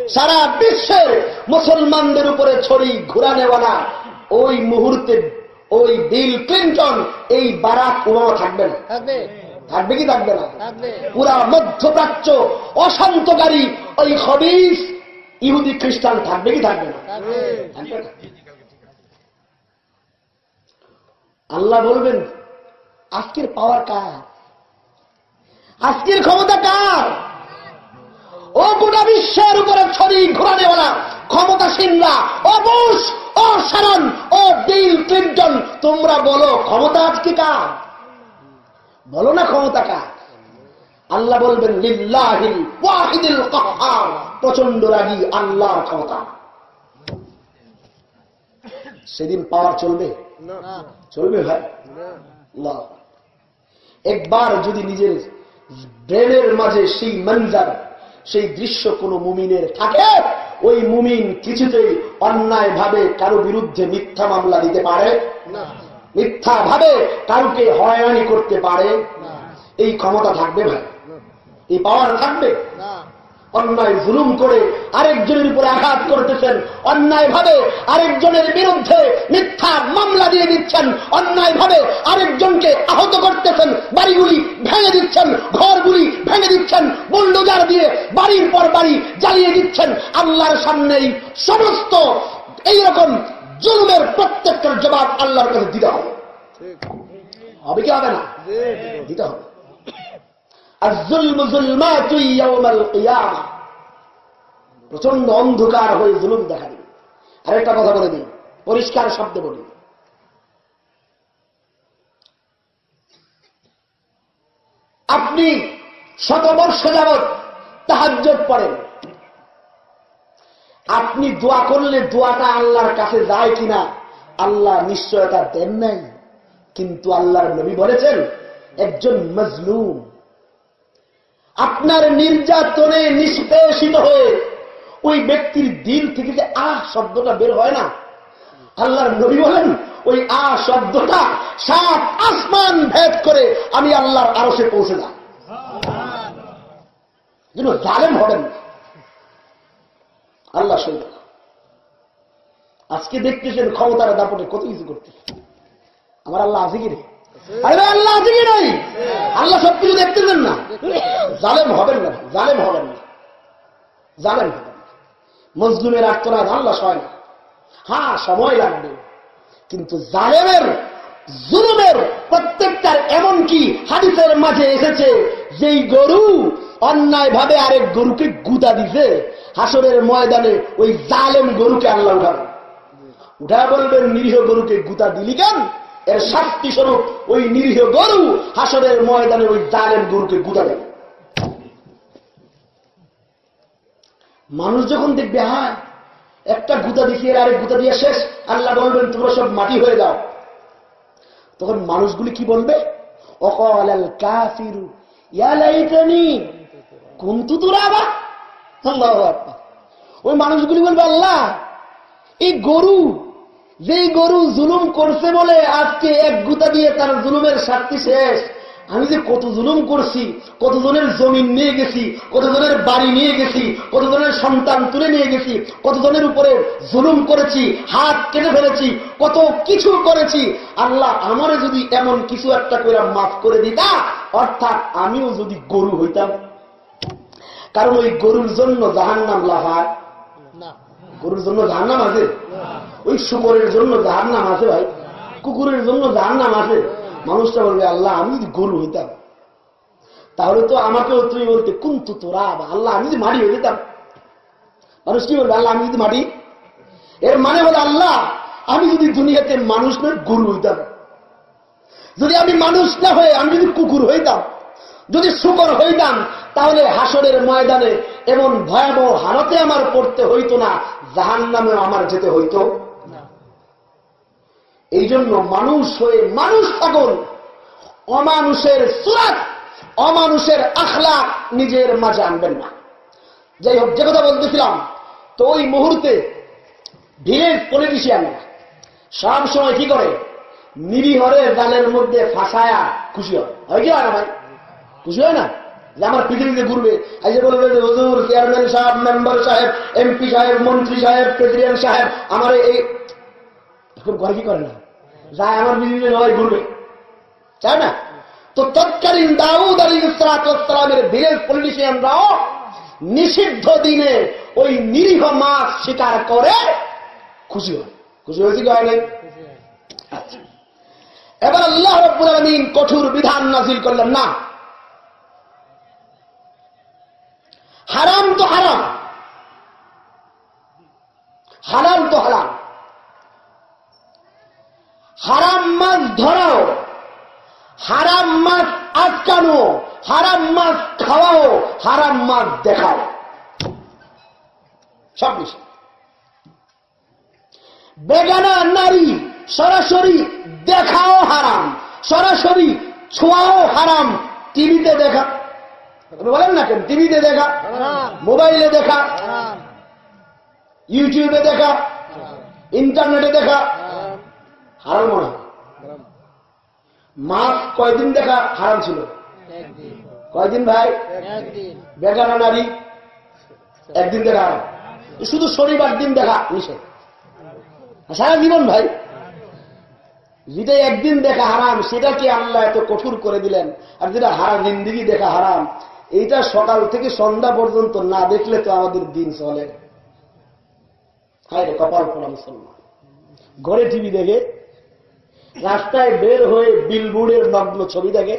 সারা বিশ্বের মুসলমানদের উপরে ছড়ি ঘুরানেওয়ালা ওই মুহূর্তে ওই বিল ক্লিন্টন এই বারাক ওবামা থাকবে না। থাকবে। কি থাকবে না? পুরা মধ্যপ্রাচ্য অশান্তকারী ওই হবিস ইহুদি খ্রিস্টান থাকবে কি থাকবে না? আল্লাহ বলবেন আজকের পাওয়ার কার? আজকের ক্ষমতা কার? ও গোটা বিশ্বের উপরে ছড়ি ঘোরানেওয়ালা ক্ষমতাসীনরা ও বুশ ও শারন ও বিল ক্লিন্টন, তোমরা বলো, ক্ষমতা আজকে কার? বলো না ক্ষমতা কার? আল্লাহ বলবেন, লিল্লাহিল প্রচণ্ড রাগী, আল্লাহর ক্ষমতা। সেদিন পাওয়ার চলবে? চলবে ভাই। একবার যদি নিজের ব্রেনের মাঝে সেই মঞ্জার, সেই দৃশ্য কোন মুমিনের থাকে ওই মুমিন কিছুতেই অন্যায় ভাবে কারও বিরুদ্ধে মিথ্যা মামলা দিতে পারে? মিথ্যা ভাবে কারুকে হয়রানি করতে পারে? এই ক্ষমতা থাকবে ভাই। এই পাওয়ার থাকবে? অন্যায় জুলুম করে আরেকজনের উপরে আঘাত করতেছেন অন্যায় ভাবে আরেকজনের বিরুদ্ধে মিথ্যা মামলা দিয়ে দিচ্ছেন অন্যায় ভাবে আরেকজনকে আহত করতেছেন বাড়িগুলি ভেঙে দিচ্ছেন ঘরগুলি ভেঙে দিচ্ছেন বুল্ডোজার দিয়ে বাড়ির পর বাড়ি জ্বালিয়ে দিচ্ছেন। আল্লাহর সামনেই সমস্ত এইরকম জুলুমের প্রত্যেকটার জবাব আল্লাহর কাছে দিতে হবে। হবে কি হবে না? দিতে হবে আর জুলম জুলমাতু ইয়াউমাল কিয়ামা প্রচণ্ড অন্ধকার হয়ে জুলুম দেখা দিবে আরেকটা কথা বলে দিই, পরিষ্কার শব্দে বলি। আপনি শতবর্ষ যাবৎ তাহাজ্জত পড়েন। আপনি দোয়া করলে দোয়াটা আল্লাহর কাছে যায় কিনা, আল্লাহ নিশ্চয়তা দেন নাই। কিন্তু আল্লাহর নবী বলেছেন, একজন মজলুম আপনার নির্যাতনে নিষ্পেষিত হয়ে ওই ব্যক্তির দিল থেকে যে আহ শব্দটা বের হয় না, আল্লাহর নবী বলেন, ওই আ শব্দটা সাত আসমান ভেদ করে আমি আল্লাহর আরও সে পৌঁছে যেন জালেম হবেন না। আল্লাহ সই আজকে দেখতেছেন ক্ষমতার দাপটে কত কিছু করতে আমার আল্লাহ আছে কি রে? আরে আল্লাহ আছে কি নাই আল্লাহ সব কিছু দেখতেছেন না। জালেম হবেন না, জালেম হবেন না। জালেম হবেন মজলুমের আল্লাহ সয় না। হ্যাঁ সময় লাগবে। কিন্তু জালেমের, জুলুমের প্রত্যেকটার এমন কি হাদিসের মাঝে এসেছে, যেই গরু অন্যায় ভাবে আরেক গরুকে গুদা দিছে, হাসরের ময়দানে ওই জালেম গরুকে আল্লাহ উঠাবেন উঠা বলবেন, নিরীহ গরুকে গুতা দিলি কেন? এর শাস্তি স্বরূপ ওই নিরীহ গরু হাসরের ময়দানে ওই জালেম গরুকে গুতা দেবে মানুষ যখন দেখবে হ্যাঁ একটা দিছে এর আরেক গুতা দিয়ে শেষ, আল্লাহ বলবেন, তোমরা সব মাটি হয়ে যাও। তখন মানুষগুলি কি বলবে। ওই মানুষগুলি বলবে, আল্লাহ, এই গরু যে গরু জুলুম করছে বলে আজকে এক গুতা দিয়ে তার জুলুমের শাস্তি শেষ। আমি যে কত জুলুম করছি কতজনের জমিন নিয়ে গেছি কতজনের বাড়ি নিয়ে গেছি কতজনের সন্তান তুলে নিয়ে গেছি কতজনের উপরে জুলুম করেছি হাত কেটে ফেলেছি কত কিছু করেছি আল্লাহ আমারে যদি এমন কিছু একটা করে মাফ করে দিতা অর্থাৎ আমিও যদি গরু হইতাম। কারণ ওই গরুর জন্য জাহান নাম লাফায় গরুর জন্য জাহার নাম আছে ওই শুকরের জন্য জাহার নাম আছে ভাই। কুকুরের জন্য জাহার নাম আছে। মানুষটা বলবে, আল্লাহ, আমি যদি গরু হইতাম, তাহলে তো আমাকেও তুমি বলতে, কুন্তু তোরা আল্লাহ, আমি যদি মাটি হয়ে যেতাম। মানুষ কি বলবে, আল্লাহ, আমি যদি মাটি? এর মানে হলো, আল্লাহ, আমি যদি দুনিয়াতে মানুষ নয় গরু হইতাম। যদি আমি মানুষ না হয়ে, আমি যদি কুকুর হইতাম, যদি শুকর হইতাম, তাহলে হাসরের ময়দানে এমন ভয়াবহ হারতে আমার পড়তে হইতো না জাহান নামে আমার যেতে হইতো। এই জন্য মানুষ হয়ে মানুষ থাকুন অমানুষের সুরাত, অমানুষের আখলা নিজের মাঝে আনবেন না। যাই হোক, যে কথা বলতেছিলাম, তো ওই মুহূর্তে ভিলেজ পলিটিশিয়ানরা সব সময় কি করে? নিরীহরে জালের মধ্যে ফাঁসায়া খুশি হয়। হয় কি না ভাই? খুশি হয় না? যে আমার পৃথিবীতে ঘুরবে। এই যে বলবে যে হুজুর চেয়ারম্যান সাহেব মেম্বার সাহেব এমপি সাহেব, মন্ত্রী সাহেব প্রেসিডেন্ট সাহেব, আমার এই এখন ঘরে কি করে না? যায় আমার পৃথিবীতে সবাই ঘুরবে। চায় না? তো তৎকালীন দাউদ আলী ইসলামের ভিলেজ পলিটিশিয়ানরাও নিষিদ্ধ দিনে ওই নিরীহ মাছ শিকার করে খুশি হয়। খুশি হয়েছে কি হয় আচ্ছা। এবার আল্লাহ রব্বুল কঠোর বিধান নাজিল করলেন, না। হারাম তো হারাম। হারাম তো হারাম হারাম মাছ ধরাও হারাম মাছ আটকানো হারাম মাছ খাওয়াও হারাম মাছ দেখাও। সব বিষয় বেগানা নারী সরাসরি দেখাও হারাম সরাসরি ছোঁয়াও হারাম টিভিতে দেখা। বলেন না কেন? টিভিতে দেখা মোবাইলে দেখা ইউটিউবে দেখা ইন্টারনেটে দেখা হারাম মনে। মাস কয়দিন দেখা হারাম ছিল? কয়দিন ভাই? বেগানা নারী? একদিন দেখা হারাম। শুধু শনিবার দিন দেখা নিষেধ। সারা জীবন ভাই যেটা একদিন দেখা হারাম সেটা কি আল্লাহ এত কঠোর করে দিলেন? আর যেটা হারা জিন্দিগি দেখা হারাম এইটা সকাল থেকে সন্ধ্যা পর্যন্ত না দেখলে তো আমাদের দিন চলে। হায় রে কপাল পড়া মুসলমান। ঘরে টিভি দেখে রাস্তায় বের হয়ে বিলবোর্ডের নগ্ন ছবি দেখে।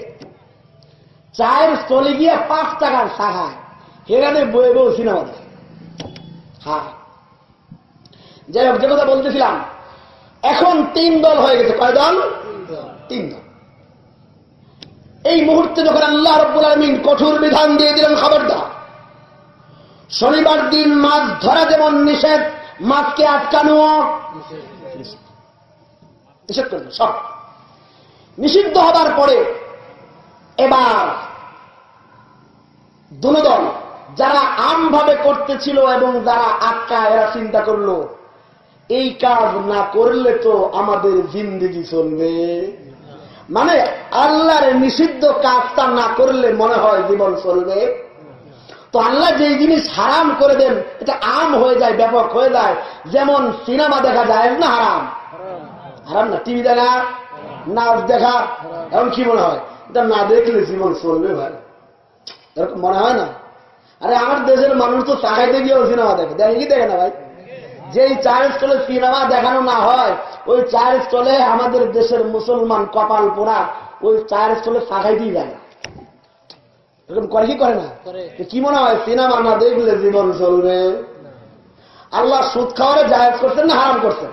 চায়ের চলে গিয়া পাঁচ টাকার শাখায় সেখানে বয়ে বউ সিনেমা দেখে। হ্যাঁ যাই হোক, যে কথা বলতেছিলাম, এখন তিন দল হয়ে গেছে। কয় দল? তিন দল। এই মুহূর্তে যখন আল্লাহ রব্বুল আলমিন কঠোর বিধান দিয়ে দিলেন খবরদার, শনিবার দিন মাছ ধরা যেমন নিষেধ, মাছকে আটকানো নিষেধ করে সব। নিষিদ্ধ হবার পরে এবার দুদল যারা আমভাবে করতেছিল এবং যারা আটকা এরা চিন্তা করল, এই কাজ না করলে তো আমাদের জিন্দিগি চলবে। মানে আল্লাহর নিষিদ্ধ কাজটা না করলে মনে হয় জীবন চলবে। তো আল্লাহ যে জিনিস হারাম করে দেন, এটা আম হয়ে যায়, ব্যাপক হয়ে যায়। যেমন সিনেমা দেখা যায় না হারাম? হারাম না। টিভি দেখা নাচ দেখা এখন কি মনে হয়? এটা না দেখলে জীবন চলবে ভাই। এরকম মনে হয় না? আরে আমার দেশের মানুষ তো চাকাইতে গিয়েও সিনেমা দেখে। দেখে কি দেখে না ভাই? যেই চায়ের স্টলে সিনেমা দেখানো না হয় ওই চায়ের স্টলে আমাদের দেশের মুসলমান কপাল পোড়া ওই চায়ের স্টলে চাকাইতেই যায় না এরকম করে কি করে না? কি মনে হয় সিনেমা না দেখলে জীবন চলবে? আল্লাহ সুদ খাওয়ারে জায়েজ করছেন না হারাম করছেন?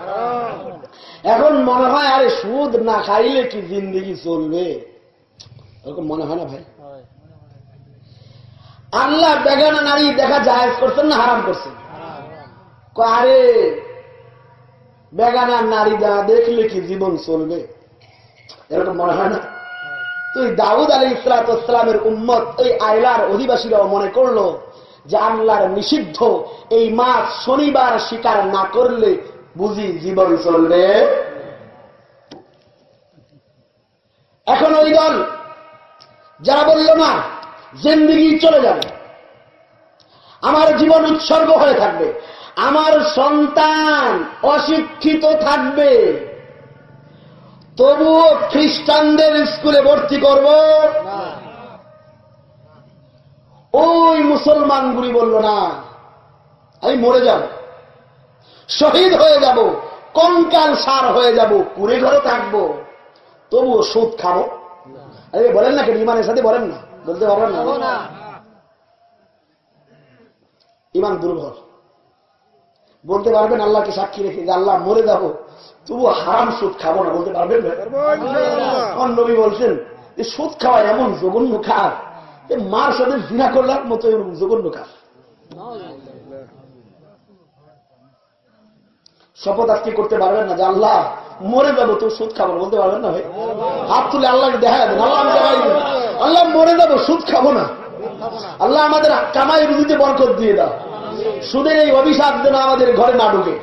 এখন মনে হয় আরে সুদ না খাইলে কি জিন্দিগি চলবে? এরকম মনে হয় না ভাই? আল্লাহ বেগানা নারী দেখা জায়েজ করছেন না হারাম করছেন? আরে বেগানা নারী যারা দেখলে কি জীবন চলবে? এরকম মনে হয় না? তুই দাউদ আলী ইসলাতামের উম্মত এই আয়লার অধিবাসীরাও মনে করল যে আল্লাহর নিষিদ্ধ এই মাছ শনিবার শিকার না করলে বুঝি জীবন চলবে? এখন ওই দল, যারা বলল না, জিন্দিগি চলে যাবে। আমার জীবন উৎসর্গ হয়ে থাকবে। আমার সন্তান অশিক্ষিত থাকবে। তবুও খ্রিস্টানদের স্কুলে ভর্তি করব? ওই মুসলমানগুলি বলল, না, আমি মরে যাব। শহীদ হয়ে যাব কঙ্কাল সার হয়ে যাব কুড়ে ঘরে থাকব। তবুও সুদ খাব। আরে বলেন না কেন ইমানের সাথে বলেন না বলতে পারবেন না। ইমান দুর্বল। বলতে পারবেন আল্লাহকে সাক্ষী রেখে যে আল্লাহ মরে যাব তবু হারাম সুদ খাব না বলতে পারবেন না? আমার নবী বলছেন যে সুদ খাওয়া এমন জঘন্য খার যে মার সাথে জিনা করলার মতো এরকম জঘন্য খার শপথ আজকে করতে পারবেন না যে আল্লাহ মরে যাব তো সুদ খাব বলতে পারবেন না ভাই? হাত তুলে আল্লাহকে দেখা দেন আল্লাহ আমি দেখাই আল্লাহ মরে যাব সুদ খাব না। আল্লাহ আমাদের কামাই রুজিতে বরকত দিয়ে দাও। সুদের এই অভিশাপ যেন আমাদের ঘরে না ঢুকে।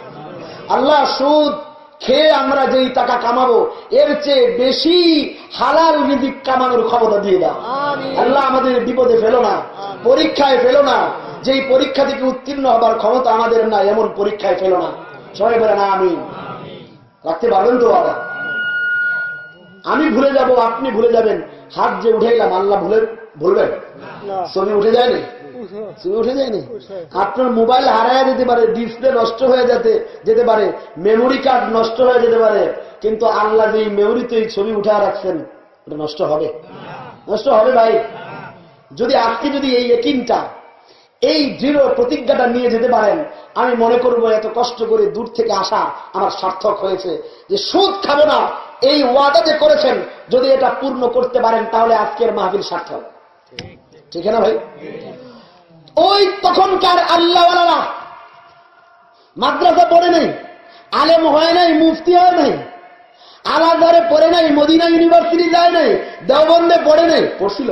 আল্লাহ সুদ খেয়ে আমরা যেই টাকা কামাবো এর চেয়ে বেশি হালাল রিজিক কামানোর ক্ষমতা দিয়ে দাও। আল্লাহ আমাদের বিপদে ফেলো না পরীক্ষায় ফেলো না। যেই পরীক্ষা থেকে উত্তীর্ণ হবার ক্ষমতা আমাদের না এমন পরীক্ষায় ফেলো না। সবাই বলে না আমি রাখতে পারবেন তো বাবা? আমি ভুলে যাব আপনি ভুলে যাবেন। হাত যে উঠাইলাম আল্লাহ ভুলে ভুলবেন? ছবি উঠে যায়নি? ছবি উঠে যায়নি? আপনার মোবাইল হারায় যেতে পারে ডিসপ্লে নষ্ট হয়ে যেতে যেতে পারে মেমোরি কার্ড নষ্ট হয়ে যেতে পারে কিন্তু আল্লাহ যে মেমোরিতে এই ছবি উঠে রাখছেন ওটা নষ্ট হবে। নষ্ট হবে ভাই। যদি আজকে যদি এই একিনটা এই দৃঢ় প্রতিজ্ঞাটা নিয়ে যেতে পারেন। আমি মনে করব এত কষ্ট করে দূর থেকে আসা আমার সার্থক হয়েছে যে সুদ খাব না। এই ওয়াদা যে করেছেন, যদি এটা পূর্ণ করতে পারেন, তাহলে আজকের মাহবিল সার্থক। ঠিক না ভাই? ওই তখনকার আল্লাহওয়ালারা মাদ্রাসা পড়ে নেই, আলেম হয় নাই, মুফতি হয় নাই, আলাদারে পড়ে নাই, মদিনা ইউনিভার্সিটি যায় নাই, দেওবন্দে পড়ে নেই, পড়ছিল।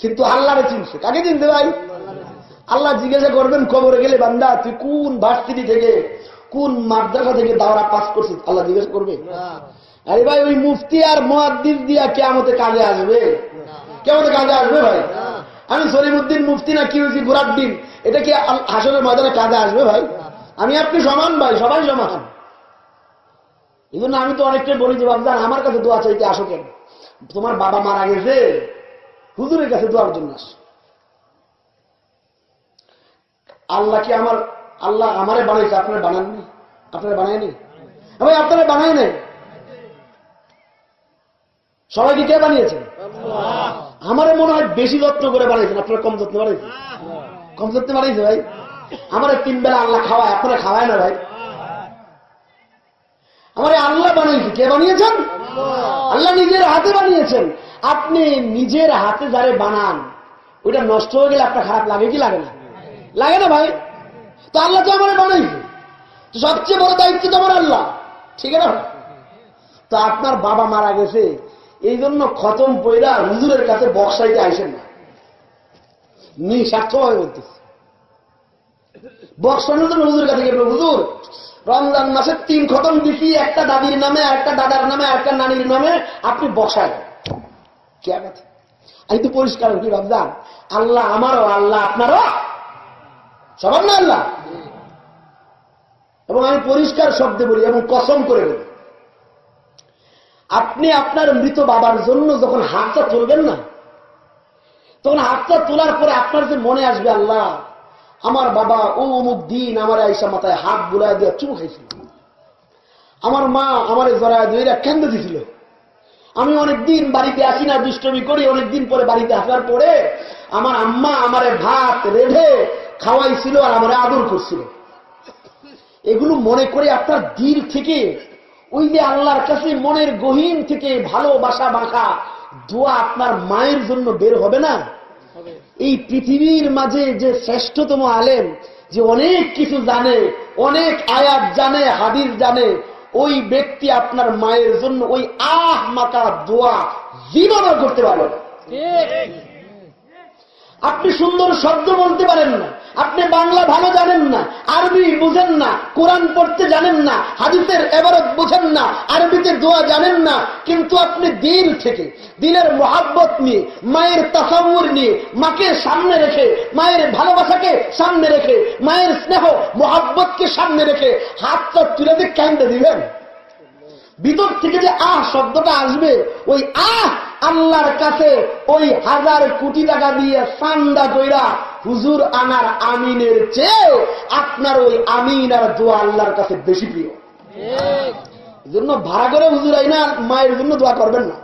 কিন্তু আল্লাহরে চিনছে। কাকে চিনতে ভাই? আল্লাহ জিজ্ঞাসা করবেন খবরে গেলে বান্দা তুই কোন ভার্সিটি থেকে কোন মাদ্রাসা থেকে দাওরা পাস করছিস? আল্লাহ জিজ্ঞাসা করবে। আরে ভাই ওই মুফতি আর মহাদ্দিস দিয়া কেমতে কাজে আসবে? কেমতে কাজে আসবে ভাই? আমি সলিমুদ্দিন মুফতি না কি হয়েছি ঘোরার দিন এটা কি হাসনের ময়দানে কাজে আসবে ভাই? আমি আপনি সমান ভাই সবাই সমান। এই জন্য আমি তো অনেকটাই বলি যে বাবজান আমার কাছে দোয়া চাইতে আসো কেন? তোমার বাবা মারা গেছে হুজুরের কাছে দোয়ার জন্য আসো। আল্লাহ কি আমার আল্লাহ আমারে বানাইছে? আপনারা বানাননি? আপনারা বানায়নি? ভাই আপনারা বানাই নাই। সবাইকে কে বানিয়েছেন? আমারে মনে হয় বেশি যত্ন করে বানাইছেন। আপনারা কম যত্ন বানাইছেন? কম যত্ন বানাইছে ভাই? আমার তিন বেলা আল্লাহ খাওয়ায় আপনারা খাওয়ায় না ভাই? আমার আল্লাহ বানিয়েছে কে বানিয়েছেন? আল্লাহ নিজের হাতে বানিয়েছেন। আপনি নিজের হাতে যারে বানান, ওইটা নষ্ট হয়ে গেলে আপনার খারাপ লাগে কি লাগে না? লাগে না ভাই? তো আল্লাহ তো আমার বানাইছে তো সবচেয়ে বড় দায়িত্ব তো আমার আল্লাহ। ঠিক আছে না? তো আপনার বাবা মারা গেছে এই জন্য খতম পয়রা হুজুরের কাছে বক্সাইতে আইসেন না। নিঃস্বার্থভাবে বলতেছে। বক্সানোর জন্য হুজুরের কাছে গেল, হুজুর, রমজান মাসে তিন খতম দিছি একটা দাদির নামে একটা দাদার নামে একটা নানির নামে, আপনি বসায় আমি তো পরিষ্কার কি ভাবজান আল্লাহ আমারও, আল্লাহ আপনারও। সবার না আল্লাহ? এবং আমি পরিষ্কার শব্দে বলি এবং কসম করে বলি। আপনি আপনার মৃত বাবার জন্য যখন হাতটা তুলবেন না, তখন হাতটা তোলার পরে আপনার যে মনে আসবে, আল্লাহ, আমার বাবা ও অমুক দিন আমার আইসা মাথায় হাত বুলায় দিয়ে চুমু খাইছিল। আমার মা আমার জড়ায় দুইরা কেন্দ্র দিছিল। আমি অনেক দিন বাড়িতে আসি না দুষ্টমি করি অনেক দিন পরে বাড়িতে আসার পরে আমার আম্মা আমারে ভাত রেঁধে খাওয়াইছিল আর আমারে আদর করছিল। এগুলো মনে করে আপনার দিল থেকে ওই যে আল্লাহর কাছে মনের গহীন থেকে ভালোবাসা বাঁকা দোয়া আপনার মায়ের জন্য বের হবে না? এই পৃথিবীর মাঝে যে শ্রেষ্ঠতম আলেম যে অনেক কিছু জানে অনেক আয়াত জানে হাদিস জানে ওই ব্যক্তি আপনার মায়ের জন্য ওই আহ মাকা দোয়া জীবনও করতে পারবে। আপনি সুন্দর শব্দ বলতে পারেন না। আপনি বাংলা ভালো জানেন না, আরবি বুঝেন না, কোরআন পড়তে জানেন না, হাদিসের এবারত বুঝেন না, আরবিতে দোয়া জানেন না, কিন্তু আপনি দিল থেকে, দিলের মহাব্বত নিয়ে, মায়ের তাসাউর নিয়ে, মাকে সামনে রেখে, মায়ের ভালোবাসাকে সামনে রেখে, মায়ের স্নেহ, মহাব্বতকে সামনে রেখে, হাতটা তুলে দিয়ে কান্দে দিবেন। ভিতর থেকে যে আহ শব্দটা আসবে ওই আহ আল্লাহর কাছে ওই হাজার কোটি টাকা দিয়ে সান্দা কইরা হুজুর আনার আমিনের চেয়ে আপনার ওই আমিন আর দোয়া আল্লাহর কাছে বেশি প্রিয়। জন্য ভাড়া করে হুজুর আইনা মায়ের জন্য দোয়া করবেন না।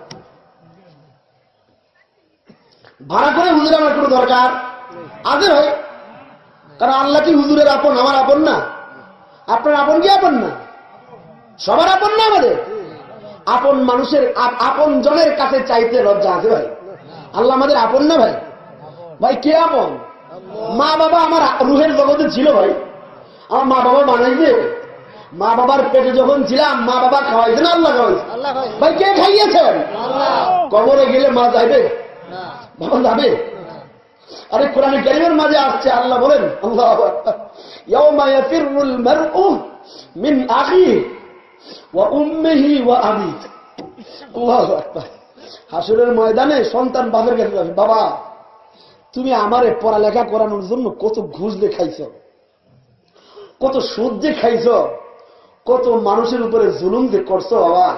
ভাড়া করে হুজুর আমার কোনো দরকার? আছে ভাই। কারণ আল্লাহ কি হুজুরের আপন আমার আপন না? আপনার আপন কি আপন না? সবার আপন না আমাদের? আপন মানুষের আপ- আপন জনের কাছে চাইতে লজ্জা আছে ভাই। আল্লাহ আমাদের আপন না ভাই? ভাই কে আপন? মা বাবা আমার রুহের জগতে ছিল ভাই। আমার মা বাবা বানাইছে মা বাবার পেটে যখন ছিলাম মা বাবা খাওয়াইছে না আল্লাহ খাওয়াইছে? ভাই কে খাইয়েছেন? কবরে গেলে মা যাইবে? বাবা যাবে? আরে কোরআন কারিমের মাঝে আসছে আল্লাহ বলেন আল্লাহ আল্লাহু ময়দানে সন্তান বাবার কাছে যাবে, বাবা, তুমি আমারে পড়ালেখা করানোর জন্য কত ঘুষ দিয়ে খাইছ, কত সুদ দিয়ে খাইছ, কত মানুষের উপরে জুলুম দিয়ে করছ, বাবা,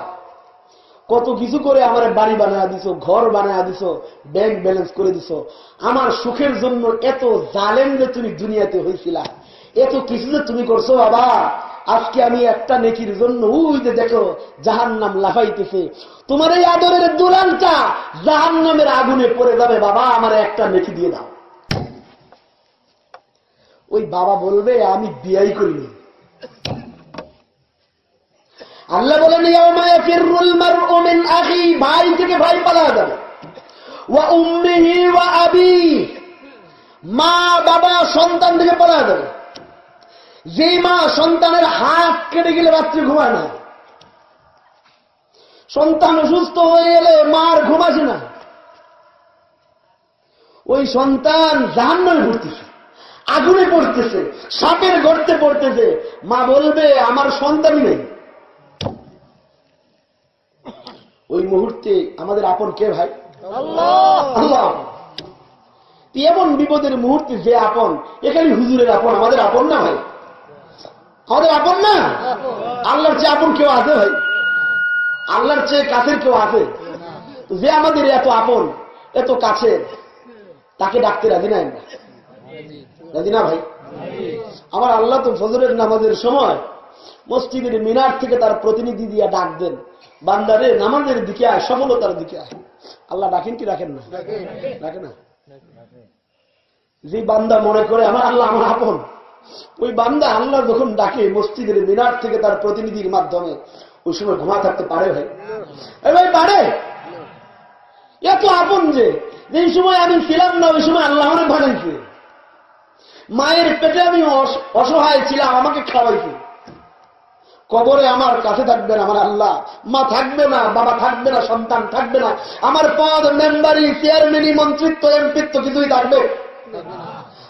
কত কিছু করে আমার বাড়ি বানায় দিছো, ঘর বানায় দিছো, ব্যাংক ব্যালেন্স করে দিছো। আমার সুখের জন্য এত জালেম যে তুমি দুনিয়াতে হয়েছিলা এত কিছু যে তুমি করছ, বাবা আজকে আমি একটা নেকির জন্য, উই যে দেখো জাহান নাম লাফাইতেছে। তোমার এই আদরের দুলালটা জাহান নামের আগুনে পড়ে যাবে, বাবা, আমার একটা নেকি দিয়ে দাও। ওই বাবা বলবে, আমি বিয়াই করিনি। আল্লাহ বলেন ভাই থেকে ভাই পালা যাবে। ওয়া উম্মিহি ওয়া আবি মা, বাবা, সন্তান থেকে পালা যাবে। যে মা সন্তানের হাত কেটে গেলে রাত্রে ঘুমায় না। সন্তান অসুস্থ হয়ে গেলে মার ঘুম আসে না। ওই সন্তান জাহান্নামে পড়তেছে আগুনে পড়তেছে সাপের গর্তে পড়তেছে। মা বলবে আমার সন্তানই নেই। ওই মুহূর্তে আমাদের আপন কে ভাই? আল্লাহ। এমন বিপদের মুহূর্তে যে আপন এখানে হুজুরের আপন আমাদের আপন না ভাই? আমাদের আপন না? আল্লাহর চেয়ে আপন কেউ আছে ভাই? আল্লাহর চেয়ে কাছের কেউ আছে? যে আমাদের এত আপন এত কাছে তাকে ডাকতে রাজি না রাজি না ভাই? আমার আল্লাহ তো ফজরের নামাজের সময় মসজিদের মিনার থেকে তার প্রতিনিধি দিয়ে ডাক দেন। বান্দারে নামাজের দিকে আয় সফলতার দিকে আয়। আল্লাহ ডাকেন কি রাখেন না? ডাকে না? যে বান্দা মনে করে আমার আল্লাহ আমার আপন। ওই বান্দা আল্লাহ যখন ডাকে মসজিদের মিনার থেকে তার প্রতিনিধির মাধ্যমে, ওই সময় ঘুমা থাকতে পারে ভাই? ভাই, পারে? এত আপন যে, যেই সময় আমি ছিলাম না, ওই সময় আল্লাহ আমাকে বানাইছে। মায়ের পেটে আমি অসহায় ছিলাম, আমাকে খাওয়াইছে। কবরে আমার কাছে থাকবেন আমার আল্লাহ। মা থাকবে না, বাবা থাকবে না, সন্তান থাকবে না। আমার পদ, মেম্বারি, চেয়ারম্যানি, মন্ত্রিত্ব, এমপিত্ব কিছুই থাকবে।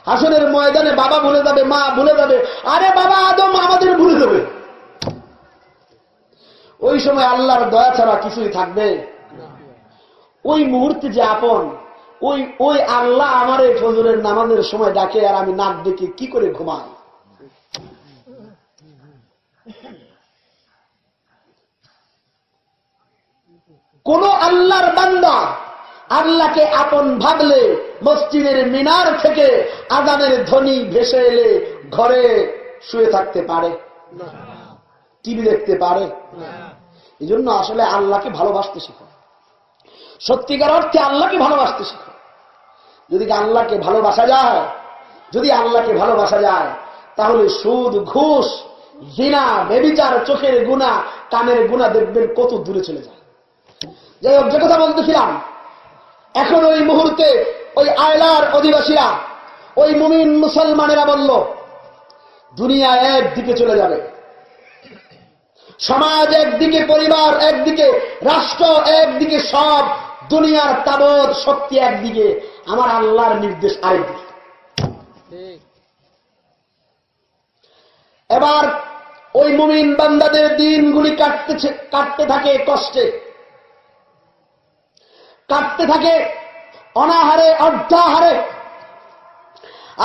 হাসনের ময়দানে বাবা ভুলে যাবে, মা ভুলে যাবে। আরে বাবা, আদম আমাদের ভুলে যাবে। ওই সময় আল্লাহর দয়া ছাড়া কিছুই থাকবে। ওই মুহূর্তে যে আপন, ওই ওই আল্লাহ আমার এই ফজরের নামাজের সময় ডাকে আর আমি নাক ডেকে কি করে ঘুমাই? কোন আল্লাহর বান্দা আল্লাহকে আপন ভাবলে মসজিদের মিনার থেকে আদানের ধ্বনি ভেসে এলে ঘরে শুয়ে থাকতে পারে। টিভি দেখতে পারে। এই জন্য আসলে আল্লাহকে ভালোবাসতে শিখো। সত্যিকার অর্থে আল্লাহকে ভালোবাসতে শিখো। যদি আল্লাহকে ভালোবাসা যায়, যদি আল্লাহকে ভালোবাসা যায়, তাহলে সুদ, ঘুষ, জিনা, বেবিচার, চোখের গুণা, কানের গুণা দেখবেন কত দূরে চলে যায়। যাই হোক, যে কথা বলতেছিলাম এখন ওই মুহূর্তে ওই আয়লার অধিবাসীরা ওই মুমিন মুসলমানেরা বলল দুনিয়া একদিকে চলে যাবে। সমাজ একদিকে পরিবার একদিকে রাষ্ট্র একদিকে সব দুনিয়ার তাবৎ শক্তি একদিকে। আমার আল্লাহর নির্দেশ আরেকদিকে। এবার ওই মুমিন বান্দাদের দিনগুলি কাটতেছে কাটতে থাকে কষ্টে। কাটতে থাকে অনাহারে অর্ধাহারে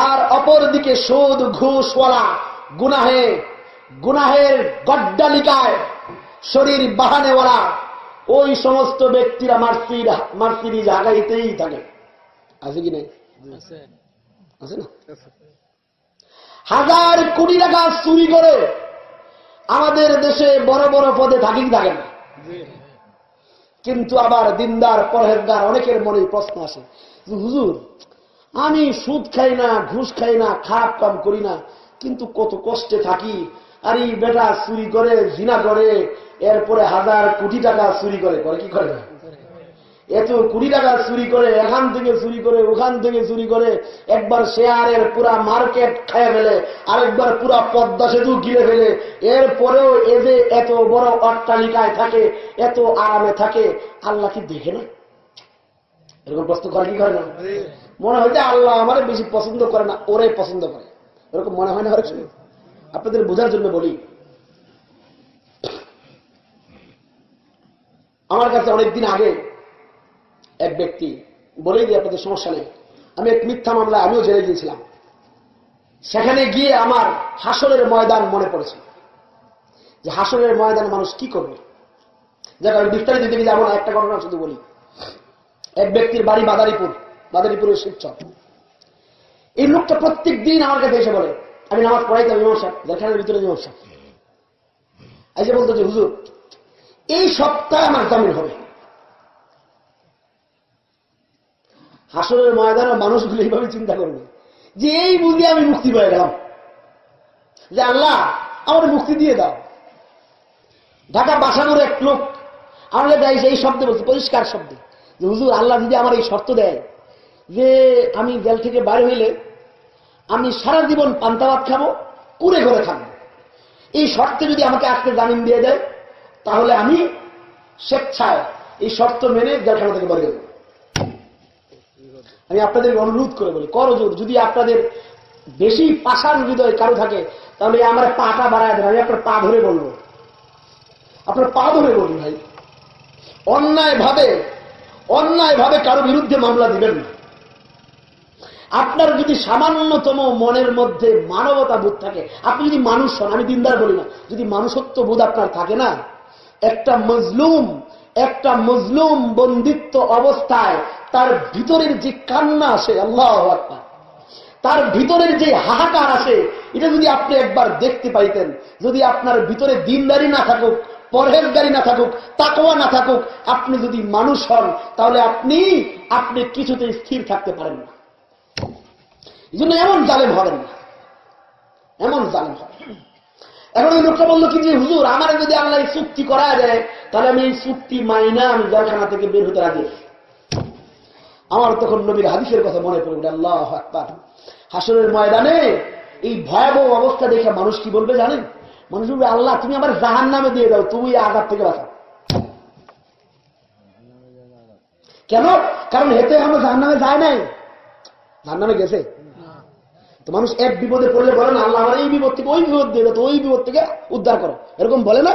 আর অপর দিকে সুদ ঘুষওয়ালা গুনাহে গুনাহের গড্ডালিকায় শরীর বাহানেওয়ালা ওই সমস্ত ব্যক্তিরা মার্সির মার্সিরিজ আগাইতেই থাকে। আছে কি নেই? আছে। না? হাজার কোটি টাকা চুরি করে আমাদের দেশে বড় বড় পদে থাকি থাকে না কিন্তু আবার দিনদার, পরহেজগার, অনেকের মনে প্রশ্ন আসে। হুজুর, আমি সুদ খাই না, ঘুষ খাই না, খারাপ কাম করি না, কিন্তু কত কষ্টে থাকি। আর এই বেটা চুরি করে, জিনা করে, এরপরে হাজার কোটি টাকা চুরি করে করে কি করে? না এত কুড়ি টাকা চুরি করে, এখান থেকে চুরি করে, ওখান থেকে চুরি করে, একবার শেয়ারের পুরা মার্কেট খেয়ে ফেলে, আরেকবার পুরা পদ্মা সেতু গিরে ফেলে। এরপরেও এ যে এত বড় অট্টালিকায় থাকে, এত আরামে থাকে, আল্লাহ কি দেখে না? এরকম প্রশ্ন করে কি করে না? মনে হয় যে আল্লাহ আমার বেশি পছন্দ করে না, ওরে পছন্দ করে। এরকম মনে হয় না অনেক আপনাদের বোঝার জন্য বলি। আমার কাছে অনেকদিন আগে এক ব্যক্তি বলেই দিই আপনাদের সমস্যা নেই। আমি এক মিথ্যা মামলায় আমিও জেলে গিয়েছিলাম। সেখানে গিয়ে আমার হাসরের ময়দান মনে পড়েছে। যে হাসরের ময়দানে মানুষ কি করবে? যাক, আমি বিস্তারিত দিকে যাব না, একটা ঘটনা শুধু বলি। এক ব্যক্তির বাড়ি বাদারিপুর বাদারিপুরের শিবচর এই লোকটা প্রত্যেক দিন আমার কাছে এসে বলে, আমি নামাজ পড়াইতাম, ইমাম সাহেব। যেখানের ভিতরে ইমাম সাহেব। এসে বলতো যে, হুজুর, এই সপ্তাহে আমার জামিন হবে। হাসরের ময়দানের মানুষগুলো এইভাবে চিন্তা করবে। যে এই বুঝে আমি মুক্তি পেয়ে গেলাম। যে আল্লাহ আমার মুক্তি দিয়ে দাও। ঢাকা বাসানোর এক লোক আমাকে দেয় এই শব্দে বলছে, পরিষ্কার শব্দে। যে হুজুর, আল্লাহ যদি আমার এই শর্ত দেয় যে আমি জেল থেকে বাইরে হইলে আমি সারা জীবন পান্তা ভাত খাব কুড়ে ঘরে থাকব। এই শর্তে যদি আমাকে আজকে জামিন দিয়ে দেয়, তাহলে আমি স্বেচ্ছায় এই শর্ত মেনে জেলখানা থেকে বাড়ি যাব। আমি আপনাদের অনুরোধ করে বলি করজোর যদি আপনাদের বেশি পাষাণ হৃদয় কারও থাকে, তাহলে আমার পাটা বাড়ায় দেন আমি আপনার পা ধরে বলব। আপনার পা ধরে বলুন ভাই। অন্যায় ভাবে অন্যায় ভাবে কারও বিরুদ্ধে মামলা দিবেন না। আপনার যদি সামান্যতম মনের মধ্যে মানবতা বোধ থাকে, আপনি যদি মানুষ হন, আমি দিনদার বলি না, যদি মানুষত্ব বোধ আপনার থাকে না, একটা মজলুম একটা মজলুম বন্দিত্ব অবস্থায় তার ভিতরের যে কান্না আসে, আল্লাহ তার ভিতরের যে হাহাকার আসে, এটা যদি আপনি একবার দেখতে পাইতেন, যদি আপনার ভিতরে দিনদারি না থাকুক, পরহেজগারি না থাকুক, তাকওয়া না থাকুক, আপনি যদি মানুষ হন, তাহলে আপনি আপনি কিছুতে স্থির থাকতে পারেন না। এই জন্য এমন জালেম হবেন না। এমন জালেম হবেন এখন ওই লোকটা বলল কি যে, হুজুর, আমার যদি আল্লাহ চুক্তি করা যায় তাহলে আমি এই চুক্তি মাইনা আমি জয়খানা থেকে বের হতে আছি। আমার তখন নবীর হাদিসের কথা মনে পড়ে আল্লাহ আকবার। হাসরের ময়দানে এই ভয়াবহ অবস্থা দেখে মানুষ কি বলবে জানেন? মানুষ বলবে আল্লাহ তুমি আমার জাহান নামে দিয়ে দাও তুমি আঘাত থেকে বাঁচাও। কেন? কারণ হেতে আমরা জাহান নামে যায় নাই। জাহান নামে গেছে? তো মানুষ এক বিপদে পড়লে বলে না আল্লাহ আমার এই বিপদ থেকে ওই বিপদ দিয়ে দাও, তো ওই বিপদ থেকে উদ্ধার করো। এরকম বলে না?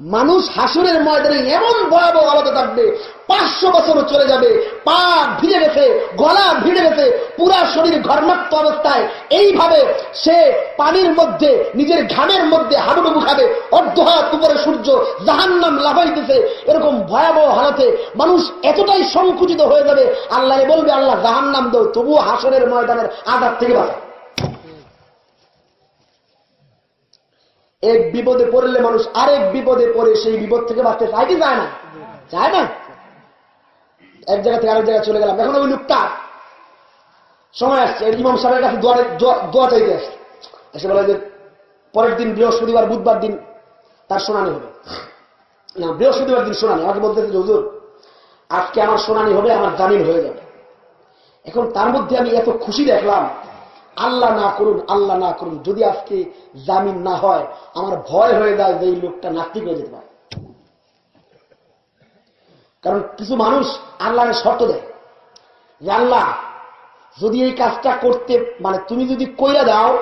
মানুষ হাসুরের ময়দানে এমন ভয়াবহ অবস্থা থাকবে, পাঁচশো বছর চলে যাবে, পা ভিড়ে গেছে, গলা ভিড়ে গেছে, পুরা শরীর ঘর্মাক্ত অবস্থায়। এইভাবে সে পানির মধ্যে, নিজের ঘামের মধ্যে হাবুডুবু খাবে অর্ধ হাত উপরে সূর্য জাহান্নাম লাফাইতেছে। এরকম ভয়াবহ হালতে মানুষ এতটাই সংকুচিত হয়ে যাবে আল্লাহ বলবে, আল্লাহ জাহান্নাম দেও, তবুও হাসরের ময়দানের আঘাত থেকে বাঁচা। এক বিপদে পড়লে মানুষ আরেক বিপদে পড়ে সেই বিপদ থেকে বাঁচতে চায় কি যায় না? চায় না? এক জায়গা থেকে আরেক জায়গায় চলে গেলাম। এখন ওই লোকটা সময় আসছে। ইমাম সাহেবের কাছে দোয়া চাইতে আসছে। এসে বলে যে, পরের দিন বৃহস্পতিবার, বুধবার দিন তার শুনানি হবে। না, বৃহস্পতিবার দিন শুনানি। আমাকে বলতেছে যে হুজুর, আজকে আমার শুনানি হবে, আমার জামিন হয়ে যাবে। এখন তার মধ্যে আমি এত খুশি দেখলাম আল্লাহ না করুন আল্লাহ না করুন। যদি আজকে জামিন না হয় আমার ভয় হয়ে যায় যে এই লোকটা নাস্তিক হয়ে যেতে পারে। কারণ কিছু মানুষ আল্লাহর শর্ত দেয় যে আল্লাহ যদি এই কাজটা করতে মানে তুমি যদি কইরা দাও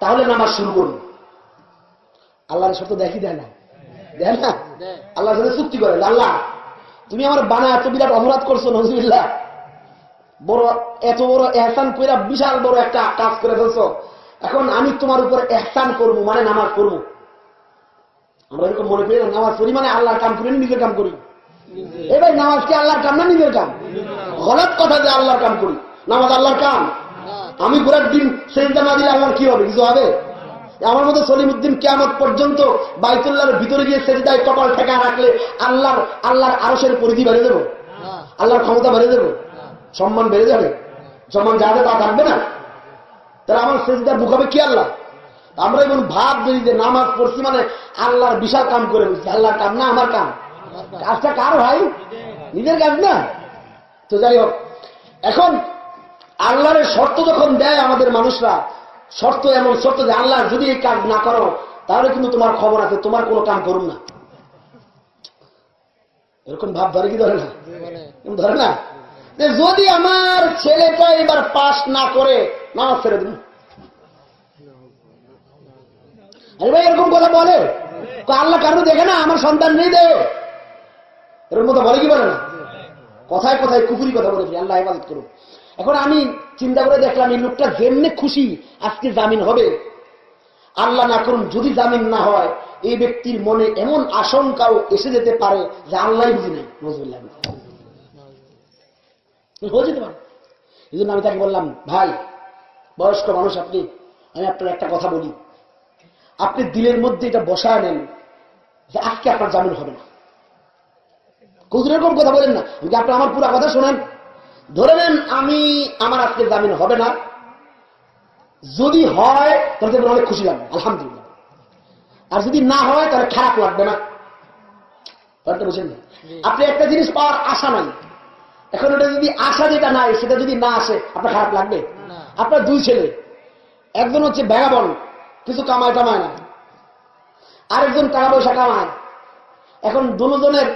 তাহলে নামাজ শুরু করুন আল্লাহর শর্ত দেখি দেয় না? দেয় না? আল্লাহর সাথে চুক্তি করে আল্লাহ তুমি আমার বানা এত বিরাট অপরাধ করছ নজরুল্লাহ। বড়, এত বড় এহসান কইরা বিশাল বড় একটা কাজ করে ফেলছো। এখন আমি তোমার উপর এহসান করব মানে নামাজ করব আমরা এরকম মনে করি নামাজ পড়ি মানে আল্লাহর কাম করি নিজের কাম করি। এবার নামাজ কি আল্লাহর কাম না নিজের কাম? গলত কথা যে আল্লাহর কাম করি, নামাজ আল্লাহর কাম? আমি ঘোরার দিন সেই না দিলে আমার কি হবে, কিছু হবে? আমার মতো সলিমুদ্দিন কেমন পর্যন্ত বাইতুল্লাহর ভিতরে গিয়ে সেজদায় কপাল ঠেকা রাখলে আল্লাহর আল্লাহর আরসের পরিধি বেড়ে দেবো। আল্লাহর ক্ষমতা বেড়ে দেবো। সম্মান বেড়ে যাবে। সম্মান যাবে তা থাকবে না। তাহলে আমার সেজদা বুকাবে কি আল্লাহ? আমরা এখন ভাব দিই যে নামাজ পড়ছি মানে আল্লাহর বিশাল কাম করে বলছি, আল্লাহর কাম না, আমার কাম। কাজটা কার ভাই? নিজের কাজ না? তো যাই হোক, এখন আল্লাহরের শর্ত যখন দেয় আমাদের মানুষরা, শর্ত এমন শর্ত যে আল্লাহ যদি এই কাজ না করো, তাহলে কিন্তু তোমার খবর আছে, তোমার কোনো কাম করুন না। এরকম ভাব ধরে কি ধরে না? ধরে না? যে যদি আমার ছেলেটা এবার পাশ না করে নামাজ ছেড়ে দিন আরে ভাই, এরকম কথা বলে? আল্লাহ কারণ দেখে না, আমার সন্তান নেই দে। এরকম কথা বলে কি বলে না? কথায় কথায় কুকুরি কথা বলেছি আল্লাহ হেফাজত করুন এখন আমি চিন্তা করে দেখলাম, এই লোকটা যেমনি খুশি আজকে জামিন হবে, আল্লাহ না করুন, যদি জামিন না হয়, এই ব্যক্তির মনে এমন আশঙ্কাও এসে যেতে পারে যে আল্লাহ বুঝি নাই নজরুল্লাহ হয়ে যেতে পারে। এই জন্য আমি তাকে বললাম ভাই বয়স্ক মানুষ আপনি আমি আপনার একটা কথা বলি। আপনি দিলের মধ্যে এটা বসায় নেন যে আজকে আপনার জামিন হবে না। এরকম কথা বলেন না। আপনি আমার পুরো কথা শোনেন? ধরে নেন আমি আমার আজকে জামিন হবে না। যদি হয় তাহলে দেখবেন অনেক খুশি লাগবে আলহামদুলিল্লাহ। আর যদি না হয় তাহলে খারাপ লাগবে না। বুঝেন না? আপনি একটা জিনিস পাওয়ার আশা নাই। এখন ওটা যদি আশা যেটা নাই সেটা যদি না আসে আপনার খারাপ লাগবে? আপনার দুই ছেলে একজন হচ্ছে ব্যাগাবন কিছু কামায় টামায় না। আরেকজন টাকা পয়সা কামায়। এখন দুজনের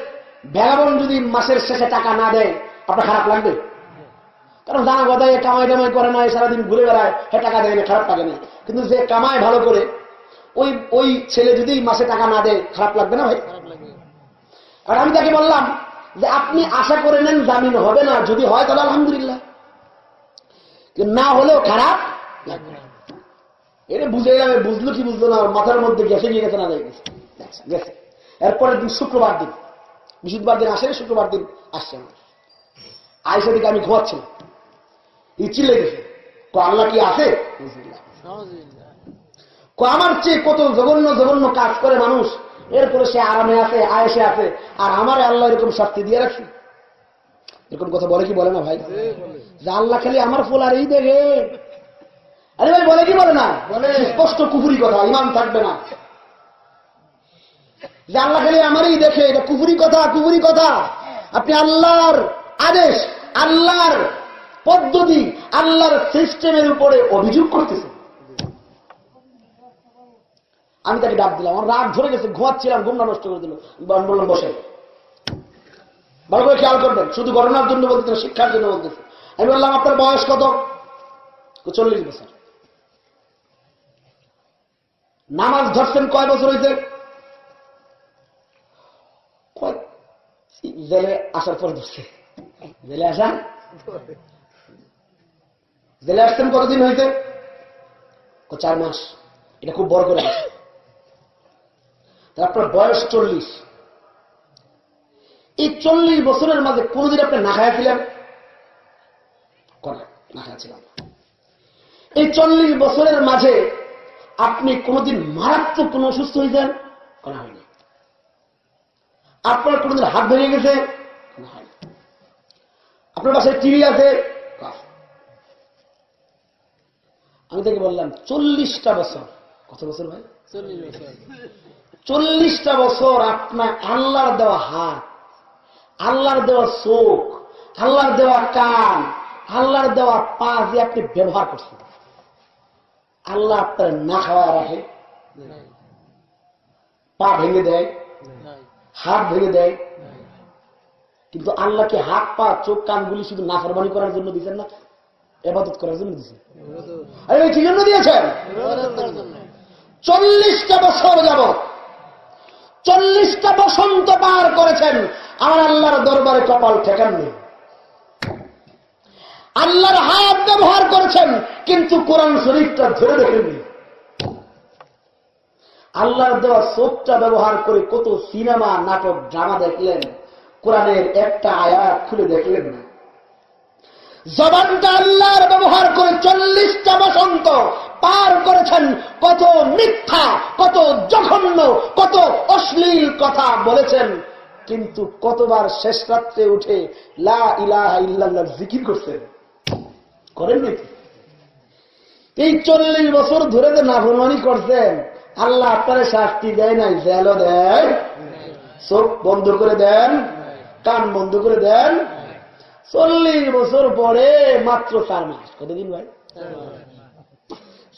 ভ্যাগাবন যদি মাসের শেষে টাকা না দেয় আপনার খারাপ লাগবে? কারণ কথা এ কামাই টামাই করে না সারাদিন ঘুরে বেড়ায় হে টাকা দেয় না খারাপ লাগে না। কিন্তু যে কামায় ভালো করে ওই ওই ছেলে যদি মাসে টাকা না দেয় খারাপ লাগবে না ভাই? আর আমি তাকে বললাম যে আপনি আশা করে নেন জামিন হবে না যদি হয় তাহলে আলহামদুলিল্লাহ। না হলেও খারাপ এটা বুঝে গেলাম বুঝলো কি বুঝলো না মাথার মধ্যে গেছে গিয়ে গেছে না গেছে। গেছে, এরপরের দিন শুক্রবার দিন বৃহস্পতিবার দিন আসে শুক্রবার দিন আসছে আমার। আইসা দিকে আমি ঘুমাচ্ছিলাম ই চিল্লে গেছে। তো আল্লাহ কি আছে? কো আমার চেয়ে কত জঘন্য জঘন্য কাজ করে মানুষ। এরপরে সে আরামে আছে আয়েসে আছে। আর আমার আল্লাহ এরকম শাস্তি দিয়ে রাখছি এরকম কথা বলে কি বলে না ভাই? যে আল্লাহ খালি আমার ফুল আর এই দেখে। আরে ভাই বলে কি বলে না? বলে। স্পষ্ট কুপুরি কথা ইমান থাকবে না। যে আল্লাহ খালি আমারই দেখে এটা কুপুরি কথা কুপুরি কথা। আপনি আল্লাহর আদেশ আল্লাহর পদ্ধতি আল্লাহর সিস্টেমের উপরে অভিযোগ করতেছেন। আমি তাকে ডাক দিলাম। আমার রাগ ধরে গেছে, ঘুমাচ্ছিলাম, ঘুমটা নষ্ট করে দিল। বললাম, বসে। ভালো করে খেয়াল করবেন, শুধু ঘটনার জন্য বলতেছে, শিক্ষার জন্য বলতেছে। আমি বললাম, আপনার বয়স কত? চল্লিশ বছর। নামাজ ধরছেন কয় বছর হয়েছে জেলে আসার পর ধরছে। জেলে আসা? জেলে আসছেন কতদিন হয়েছে চার মাস। এটা খুব বড় করে তা আপনার বয়স চল্লিশ। এই চল্লিশ বছরের মাঝে কোনদিন আপনি না খাইছিলেন করে না খাইছিলাম এই চল্লিশ বছরের মাঝে আপনি কোনদিন মারাত্মক কোন অসুস্থ হয়েছেন করা হয়নি আপনার কোনদিন হাত ভেঙে গেছে? আপনার পাশে টিভি আছে। আমি তাকে বললাম, চল্লিশটা বছর। কত বছর ভাই? চল্লিশটা বছর আপনার আল্লাহর দেওয়া হাত আল্লাহর দেওয়া চোখ আল্লাহর দেওয়া কান আল্লাহর দেওয়া পা যে আপনি ব্যবহার করছেন। আল্লাহ আপনার না খাওয়া রাখে পা ভেঙে দেয় হাত ভেঙে দেয়। কিন্তু আল্লাহকে হাত পা চোখ কানগুলি শুধু নাফরমানি করার জন্য দিচ্ছেন না এবাদত করার জন্য দিচ্ছেন আরে কি জন্য দিয়েছেন? চল্লিশটা বছর যাবত চল্লিশটা বসন্ত পার করেছেন। আমার আল্লাহর দরবারে কপাল ঠেকান নেই আল্লাহর হাত ব্যবহার করেছেন, কিন্তু কোরআন শরীফটা ধরে দেখেননি। আল্লাহর দেওয়া চোখটা ব্যবহার করে কত সিনেমা, নাটক, ড্রামা দেখলেন। কোরআনের একটা আয়াত খুলে দেখলেন না। জবানটা আল্লাহর ব্যবহার করে চল্লিশটা বসন্ত পার করেছেন, কত মিথ্যা, কত জঘন্য, কত অশ্লীল কথা বলেছেন। কিন্তু কতবার শেষ রাত্রে উঠে জিকির করছেন। করেন নাকি এই চল্লিশ বছর ধরে তো নাফরমানি করছেন। আল্লাহ আপনার শাস্তি দেয় নাই, জেলও দেয়। চোখ বন্ধ করে দেন, কান বন্ধ করে দেন। চল্লিশ বছর পরে মাত্র চার মাস। কতদিন ভাই?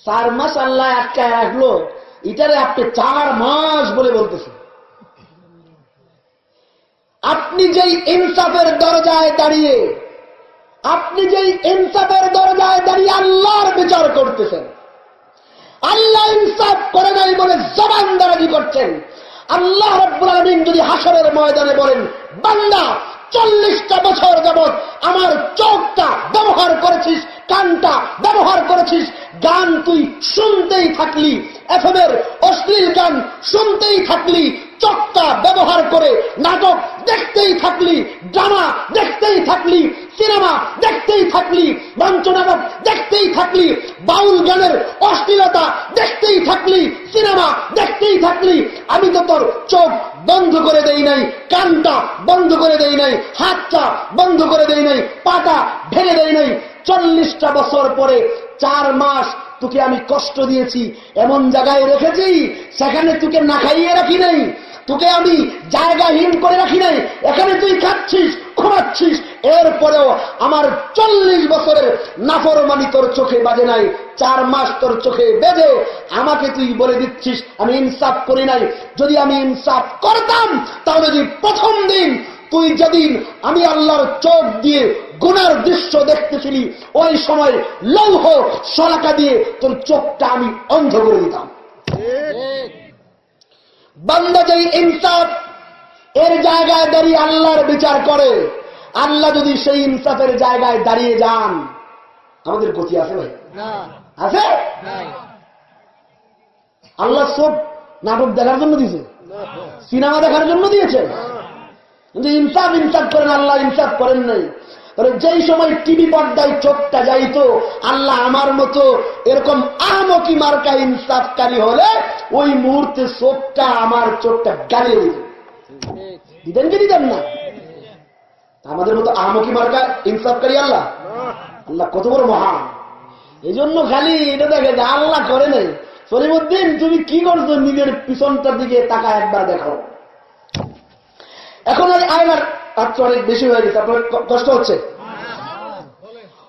চার মাস আল্লাহ আটকা রাখল, এটারে আপনি চার মাস বলে বলতেছেন। আপনি যেই ইনসাফের দরজায় দাঁড়িয়ে, আপনি যেই ইনসাফের দরজায় দাঁড়িয়ে আল্লাহর বিচার করতেছেন, আল্লাহ ইনসাফ করে নাই বলে জবান দাঁড়ানি করছেন? আল্লাহ রব্বুল আলমিন যদি হাসরের ময়দানে বলেন, বান্দা চল্লিশটা বছর যাবৎ আমার চোখটা ব্যবহার করেছিস, কানটা ব্যবহার করেছিস, গান তুই শুনতেই থাকলি, এফএমের অশ্লীল গান শুনতেই থাকলি চোখটা ব্যবহার করে নাটক দেখতেই থাকলি, ড্রামা দেখতেই থাকলি, সিনেমা দেখতেই থাকলি মঞ্চনাটক দেখতেই থাকলি, বাউল গানের অশ্লীলতা দেখতেই থাকলি, সিনেমা দেখতেই থাকলি। আমি তো তোর চোখ বন্ধ করে দেই নাই, কানটা বন্ধ করে দেই নাই, হাতটা বন্ধ করে দেই নাই, পাটা ভেঙে দেই নাই। চল্লিশটা বছর পরে চার মাস তোকে আমি কষ্ট দিয়েছি, এমন জায়গায় রেখেছি, সেখানে তোকে না খাইয়ে রাখি নাই। তোকে আমি জায়গাহীন করে রাখি নাই, এখানে তুই খাচ্ছিস, ঘুমাচ্ছিস। এরপরেও আমার চল্লিশ বছরের নাফরমানি তোর চোখে বাজে নাই, চার মাস তোর চোখে বেঁধে আমাকে তুই বলে দিচ্ছিস, আমি ইনসাফ করি নাই। যদি আমি ইনসাফ করতাম, তাহলে যদি প্রথম দিন তুই যেদিন আমি আল্লাহর চোখ দিয়ে গুনার দৃশ্য দেখতেছিলি, ওই সময় লৌহ সলাকা দিয়ে তোর চোখটা আমি অন্ধ করে দিতাম। বান্দা যেই ইনসাফ। এর জায়গায় দাঁড়িয়ে আল্লাহর বিচার করে। আল্লাহ যদি সেই ইনসাফের জায়গায় দাঁড়িয়ে যান আমাদের গতি আছে ভাই? আছে? আল্লাহ সব নাটক দেখার জন্য দিয়েছে। সিনেমা দেখার জন্য দিয়েছে। কিন্তু ইনসাফ ইনসাফ করেন আল্লাহ ইনসাফ করেন নাই। যেই সময় টিভি পর্দায় চোখটা যাইতো আল্লাহ আমার মতো এরকম আমকি মার্কা ইনসাফকারী হলে ওই মুহূর্তে চোখটা আমার চোখটা গালিয়ে দিত দিতেন কি দিতেন না? আমাদের মতো আমকি মার্কা ইনসাফকারী আল্লাহ? আল্লাহ কত বড় মহান। এই জন্য খালি এটা দেখে যে আল্লাহ করে নাই। সলিমুদ্দিন, তুমি কি করছ নিজের পিছনটার দিকে টাকা একবার দেখো। এখন ওই আয়নার আচ্ছা অনেক বেশি হয়ে গেছে, আপনার কষ্ট হচ্ছে?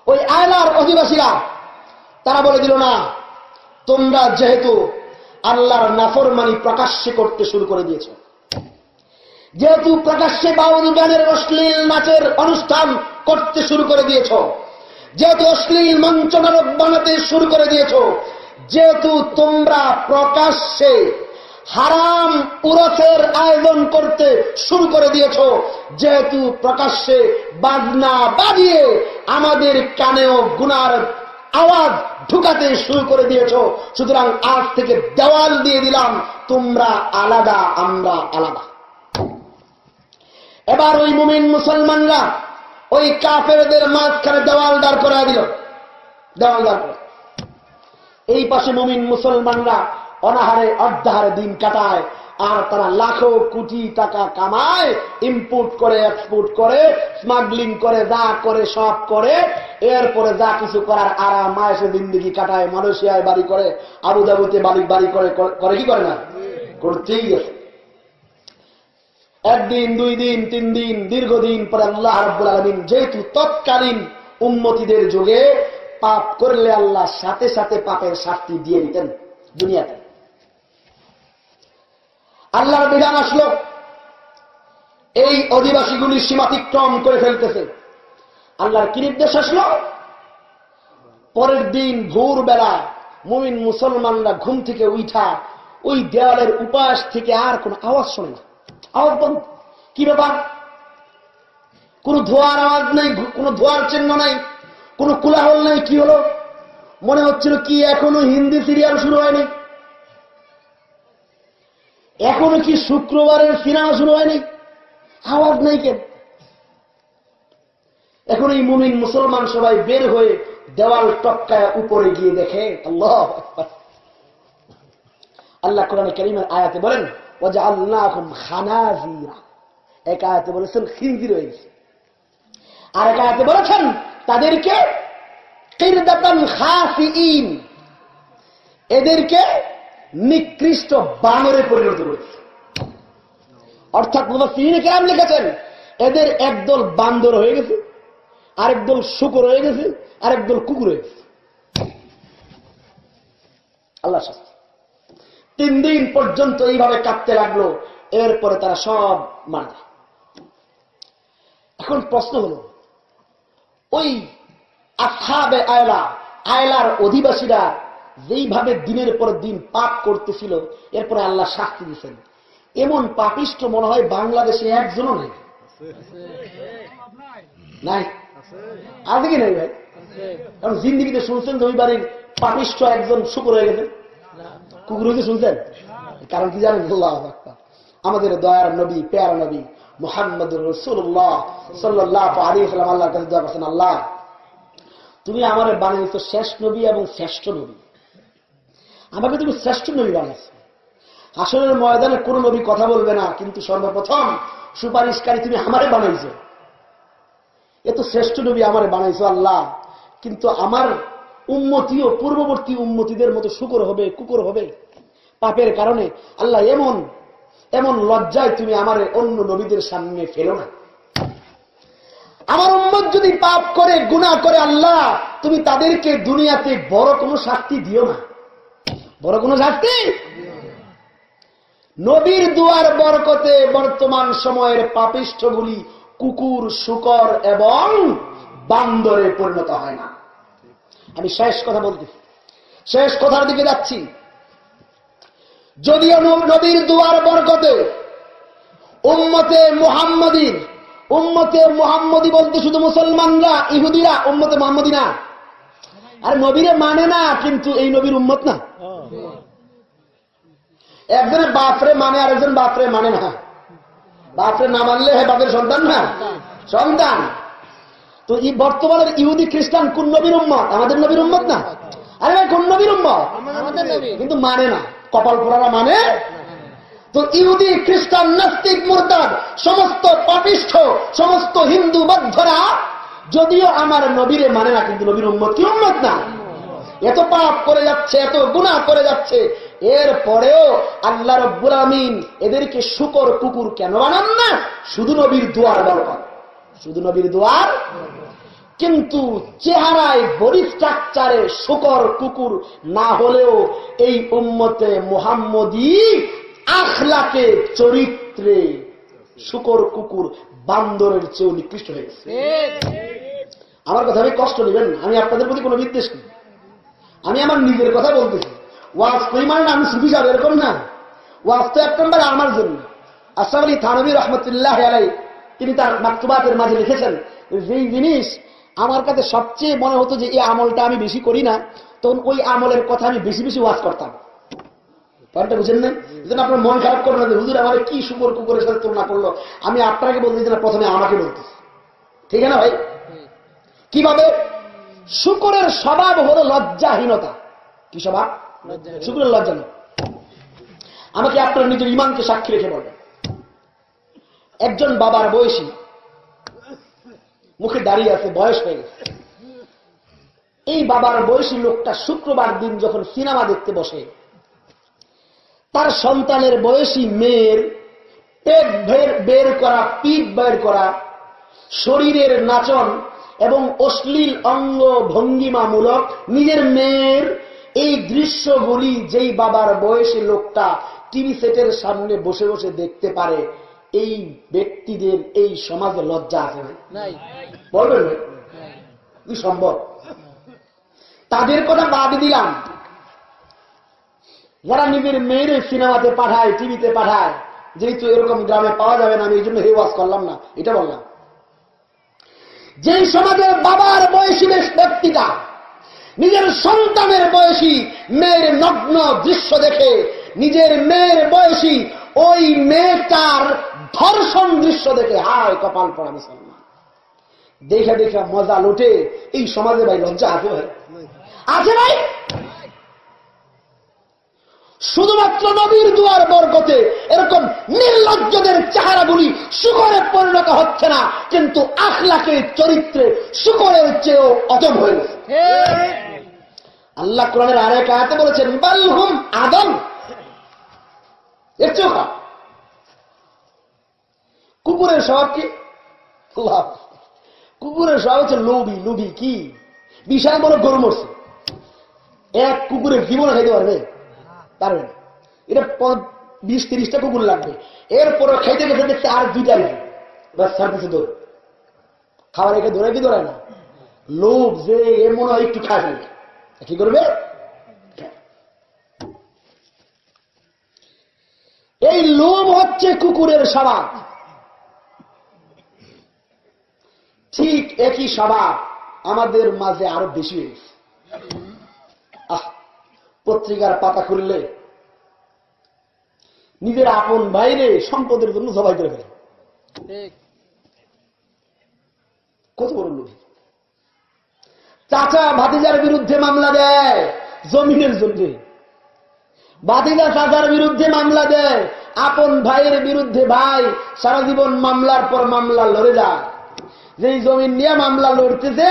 ওই আয়নার অধিবাসীরা, তারা বলে দিল, না, তোমরা যেহেতু আল্লাহর নাফরমানি প্রকাশ্যে করতে শুরু করে দিয়েছ। যেহেতু প্রকাশ্যে বাউল গানের অশ্লীল নাচের অনুষ্ঠান করতে শুরু করে দিয়েছ, যেহেতু অশ্লীল মঞ্চ নাটক বানাতে শুরু করে দিয়েছ, যেহেতু তোমরা প্রকাশ্যে হারাম উরসের আয়োজন করতে শুরু করে দিয়েছ, যেহেতু প্রকাশ্যে বাজনা বাজিয়ে আমাদের কানেও গুনার আওয়াজ ঢুকাতে শুরু করে দিয়েছ। সুতরাং আজ থেকে দেওয়াল দিয়ে দিলাম, তোমরা আলাদা, আমরা আলাদা। এবার ওই মুমিন মুসলমানরা ওই কাফেরদের মাঝখানে দেওয়াল দাঁড় করা দিল। দেওয়াল দাঁড় করে এই পাশে মুমিন মুসলমানরা অনাহারে অর্ধাহারে দিন কাটায়। আর তারা লাখো কোটি টাকা কামায় ইম্পোর্ট করে এক্সপোর্ট করে স্মাগলিং করে, যা করে, সব করে। এরপরে যা কিছু করার আরাম মায়েসে জিন্দিগি কাটায়, মালয়েশিয়ায় বাড়ি করে, আবুধাবুতে বাড়ি বাড়ি করে করে কি করে না? করতেই গেছে। একদিন, দুই দিন, তিন দিন, দীর্ঘদিন পরে আল্লাহ রব্বুল আলমিন যেহেতু তৎকালীন উন্মতিদের যুগে পাপ করলে আল্লাহ সাথে সাথে পাপের শাস্তি দিয়ে দিতেন দুনিয়াতে। আল্লাহর বিধান আসলো। এই অধিবাসীগুলি সীমাতিক্রম করে ফেলতেছে। আল্লাহর কি নির্দেশ আসলো? পরের দিন ভোর বেলা মুমিন মুসলমানরা ঘুম থেকে উঠা ওই দেওয়ালের উপাস থেকে আর কোন আওয়াজ শোনে না। আওয়াজ বন্ধ। কি ব্যাপার? কোন ধোয়ার আওয়াজ নাই, কোন ধোয়ার চিহ্ন নাই, কোন কোলাহল নাই, কি হলো? মনে হচ্ছিল কি এখনও হিন্দি সিরিয়াল শুরু হয়নি। এখনও কি শুক্রবারের সিনেমা শুরু হয়নি? আওয়াজ নাই কেন? এখন এই মুমিন মুসলমান সবাই বের হয়ে দেওয়াল টপকায় উপরে গিয়ে দেখে, আল্লাহ আল্লাহ কোরআন করিমের আয়াতে বলেন ও যে আল্লাহ খানাজিরা। এক আয়াতে বলেছেন খিন্দির হয়ে গেছে। আর এক আয়াতে বলেছেন, তাদেরকে এদেরকে নিকৃষ্ট বানরে পরিণত করেছে। অর্থাৎ মুফাসসিরিনে কেরাম লিখেছেন, এদের একদল বান্দর হয়ে গেছে, আরেক দল শুকর হয়ে গেছে, আরেক দল কুকুর হয়ে গেছে। আল্লাহ তিন দিন পর্যন্ত এইভাবে কাঁদতে লাগল, এরপরে তারা সব মারা যায়। এখন প্রশ্ন হল, ওই আসাবে আয়লা, আয়লার অধিবাসীরা যেইভাবে দিনের পর দিন পাপ করতেছিল, এরপরে আল্লাহ শাস্তি দিচ্ছেন এমন পাপিষ্ট মনে হয় বাংলাদেশে একজনও নেই। নাই? আছে কি নাই ভাই? কারণ জিন্দিগিতে শুনছেন রবিবারের পাপিষ্ট একজন শুকুর হয়ে গেছে? কুকুর হয়েছে শুনছেন? কারণ কি জানেন? আমাদের দয়ার নবী, পেয়ার নবী মোহাম্মদ রসুল্লাহ সাল্লাহ আলী সাল্লাম আল্লাহর কাছে দোয়া করছেন, আল্লাহ, তুমি আমার বানিয়েছ শেষ নবী এবং শ্রেষ্ঠ নবী। আমাকে তুমি শ্রেষ্ঠ নবী বানিয়েছ। আসলের ময়দানে কোন নবী কথা বলবে না, কিন্তু সর্বপ্রথম সুপারিশকারী তুমি আমারে বানাইছো। এ তো শ্রেষ্ঠ নবী আমারে বানাইছো আল্লাহ, কিন্তু আমার উন্মতিও পূর্ববর্তী উন্মতিদের মতো শুকর হবে, কুকুর হবে। পাপের কারণে আল্লাহ এমন এমন লজ্জায় তুমি আমার অন্য নবীদের সামনে ফেলো না। আমার উম্মত যদি পাপ করে গুণা করে আল্লাহ, তুমি তাদেরকে দুনিয়াতে বড় কোনো শাস্তি দিও না। বড় কোনো শাস্তি নবীর দুয়ার বরকতে বর্তমান সময়ের পাপিষ্ঠগুলি কুকুর, শুকর এবং বান্দরে পরিণত হয় না। আমি শেষ কথা বলতেছি শেষ কথার দিকে যাচ্ছি। যদিও নবীর দুয়ার বরকতে উম্মতে মুহাম্মদীর, উম্মতে মুহাম্মদী বলতে শুধু মুসলমানরা, ইহুদিরা, উম্মতে মোহাম্মদী না। আর নবীরে মানে না, কিন্তু এই নবীর উম্মত না। একজনের বাপরে মানে আর একজন বাপরে মানে না। বাপরে না মানলে হে বাপের সন্তান না? সন্তান। তো এই বর্তমানের ইহুদি খ্রিস্টান কোন নবীর উম্মত? আমাদের নবীর উম্মত না? আরে ভাই কোন নবীর উম্মত? কিন্তু মানে না। কপাল পোড়ারা মানে? তো ইহুদি খ্রিস্টান নাস্তিক মুরতাদ সমস্ত পাপিষ্ঠ সমস্ত হিন্দু বদ্ধরা যদিও আমার নবীরে মানে না কিন্তু নবীর উম্মত কি উম্মত না? এত পাপ করে যাচ্ছে এত গুণা করে যাচ্ছে এর পরেও আল্লাহ রব্বুল আমিন এদেরকে শুকর কুকুর কেন বানান না? শুধু নবীর দুয়ার দরকার শুধু নবীর দুয়ার? কিন্তু চেহারায় বডি চাকচারে শুকর কুকুর না হলেও এই উম্মতে মোহাম্মদী আখলাকে, চরিত্রে শুকর কুকুর বান্দরের চেয়েও নিকৃষ্ট হয়ে গেছে। আমার কথা আমি কষ্ট নেবেন আমি আপনাদের প্রতি কোনো বিদ্বেষ নেই। আমি আমার নিজের কথা বলতেছি। ওয়াজ করি মানে আমি সুফি এরকম না। ওয়াজ তো এক নম্বর আমার জন্য। আশরাফ আলী থানবী রহমতুল্লাহ আলাই তিনি তার মাতৃবাদের মাঝে লিখেছেন, যেই জিনিস আমার কাছে সবচেয়ে মনে হতো যে, এই আমলটা আমি বেশি করি না, তখন ওই আমলের কথা আমি বেশি বেশি ওয়াজ করতাম। পয়েন্টটা বুঝেন না জন্য আপনার মন খারাপ করবেন না হুজুর, আমার কি শুকর কুকুরের সাথে তুলনা করল? আমি আপনাকে বলতে না, প্রথমে আমাকে বলতেছি। ঠিক আছে না ভাই? কীভাবে? শুকরের স্বভাব হলো লজ্জাহীনতা। কি স্বভাব? শুকরের লজ্জা নেই আমাকে আপনার নিজের ইমানকে সাক্ষী রেখে বলবেন একজন বাবার বয়সী, মুখে দাঁড়িয়ে আছে, বয়স হয়ে গেছে। এই বাবার বয়সী লোকটা শুক্রবার দিন যখন সিনেমা দেখতে বসে, তার সন্তানের বয়সী মেয়ের পেট বের- করা, পিঠ বের করা, শরীরের নাচন এবং অশ্লীল অঙ্গ ভঙ্গিমামূলক নিজের মেয়ের এই দৃশ্যগুলি যেই বাবার বয়সী লোকটা টিভি সেটের সামনে বসে বসে দেখতে পারে এই ব্যক্তিদের এই সমাজে লজ্জা আছে বলবেন কি সম্ভব? তাদের কথা বাদ দিলাম। যারা নিজের মেয়ের সিনেমাতে পাঠায় টিভিতে পাঠায় যেহেতু এরকম গ্রামে পাওয়া যাবে না আমি এই জন্য হে ওয়াজ করলাম না এটা বললাম। যেই সমাজের বাবার বয়সী বেশ ব্যক্তিটা নিজের সন্তানের বয়সী মেয়ের নগ্ন দৃশ্য দেখে নিজের মেয়ের বয়সী ওই মেয়েটার ধর্ষণ দৃশ্য দেখে, হায় কপাল পড়া মুসলমান। দেখে দেখে মজা লুটে এই সমাজে ভাই লজ্জা আছে ভাই? আছে ভাই? শুধুমাত্র নবীর দুয়ার বরকতে এরকম নির্লজ্জদের চেহারাগুলি শুকরে পরিণত হচ্ছে না, কিন্তু আখলাকে চরিত্রে শুকরের চেয়েও অদম হয়ে গেছে। আল্লাহ কোরআনের আরেক আয়াতে বলেছেন বালহুম আদম। এর চেয়েও। কুকুরের স্বভাব কি? কুকুরের স্বভাব হচ্ছে লোভি লোভি কি? বিশাল বড় গরু মরছে। এক কুকুরের জীবনে খাইতে পারবে। পারবে না। এটা বিশ, তিরিশটা কুকুর লাগবে। এরপরে খাইতে গেছে দেখছে আর দুইটা লাগবে বাস ছাড়তেছে দৌড়। খাবার রেখে দৌড়ায় কি দৌড়ায় না? লোভ, যে এর মনে হয় একটু খাবে কি করবে? এই লোভ হচ্ছে কুকুরের স্বভাব। ঠিক একই স্বভাব আমাদের মাঝে আরও বেশি হয়ে গেছে আহ পত্রিকার পাতা খুললে নিজের আপন বাইরে সম্পদের জন্য জবাই করে ফেলে। কত বড় লোক চাচা ভাতিজার বিরুদ্ধে মামলা দেয় জমিনের জন্য। ভাতিজা চাচার বিরুদ্ধে মামলা দেয় আপন ভাইয়ের বিরুদ্ধে ভাই সারা জীবন মামলার পর মামলা লড়ে যায়। যেই জমিন নিয়ে মামলা লড়তেছে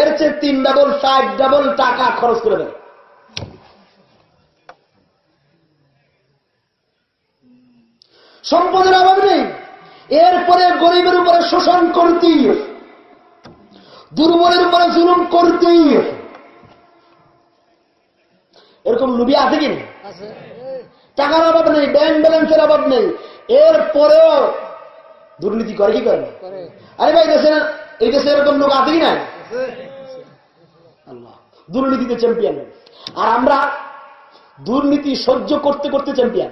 এর চেয়ে তিন ডাবল ষাট ডাবল টাকা খরচ করে দেয়। সম্পদের অভাব নেই। এরপরে গরিবের উপরে শোষণ করতেই দুর্বলের উপরে জুলুম করতেই এরকম লুবি আছে কি? টাকার অভাব নেই ব্যাংক ব্যালেন্সের অভাব নেই। এরপরেও দুর্নীতি করে কি করে? না? আরে ভাই দেশে এই দেশে এরকম লোক আছে কি না দুর্নীতিতে চ্যাম্পিয়ন আর আমরা দুর্নীতি সহ্য করতে করতে চ্যাম্পিয়ন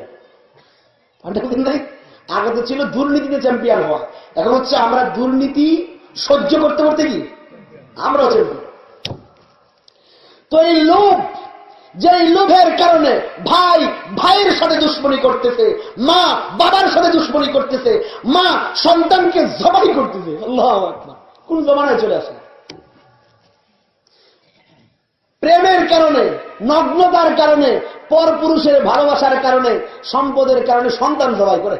আগে তো ছিল দুর্নীতিতে চ্যাম্পিয়ন হওয়া। এখন হচ্ছে আমরা দুর্নীতি সহ্য করতে করতে কি? আমরাও চ্যাম্পিয়ন তো এই লোভ, যে লোভের কারণে ভাই, ভাইয়ের সাথে দুশ্মনী করতেছে, মা, বাবার সাথে দুশ্মনী করতেছে, মা সন্তানকে জবাই করতেছে। আল্লাহ কোন জমানায় চলে আসে প্রেমের কারণে, নগ্নতার কারণে পর পুরুষের ভালোবাসার কারণে, সম্পদের কারণে সন্তান জবাই করে।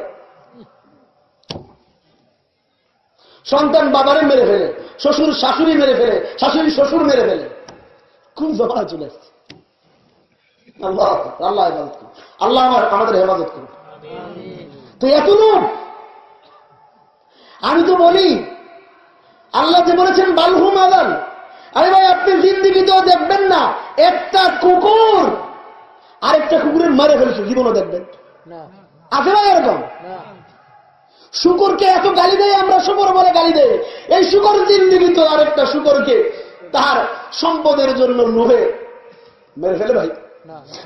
সন্তান বাবারে মেরে ফেলে, শ্বশুর শাশুড়ি মেরে ফেলে, শাশুড়ি শ্বশুর মেরে ফেলে। খুব জমানায় চলে আসছে আল্লাহ আল্লাহ হেফাজত করুন। আল্লাহ আমার, আমাদের হেফাজত করুন। তো এত আমি তো বলি, আল্লাহ যে বলেছেন বালহুম আদাল আরে ভাই আপনি জিন্দিগি তো দেখবেন না। একটা কুকুর আরেকটা কুকুরের মারে ফেলেছে জীবনও দেখবেন। আছে ভাই এরকম? শুকরকে এত গালি দেয় আমরা শুকর বলে গালি দেয় এই শুকর জিন্দিগি তো আরেকটা শুকরকে তার সম্পদের জন্য লোভে মেরে ফেলে ভাই।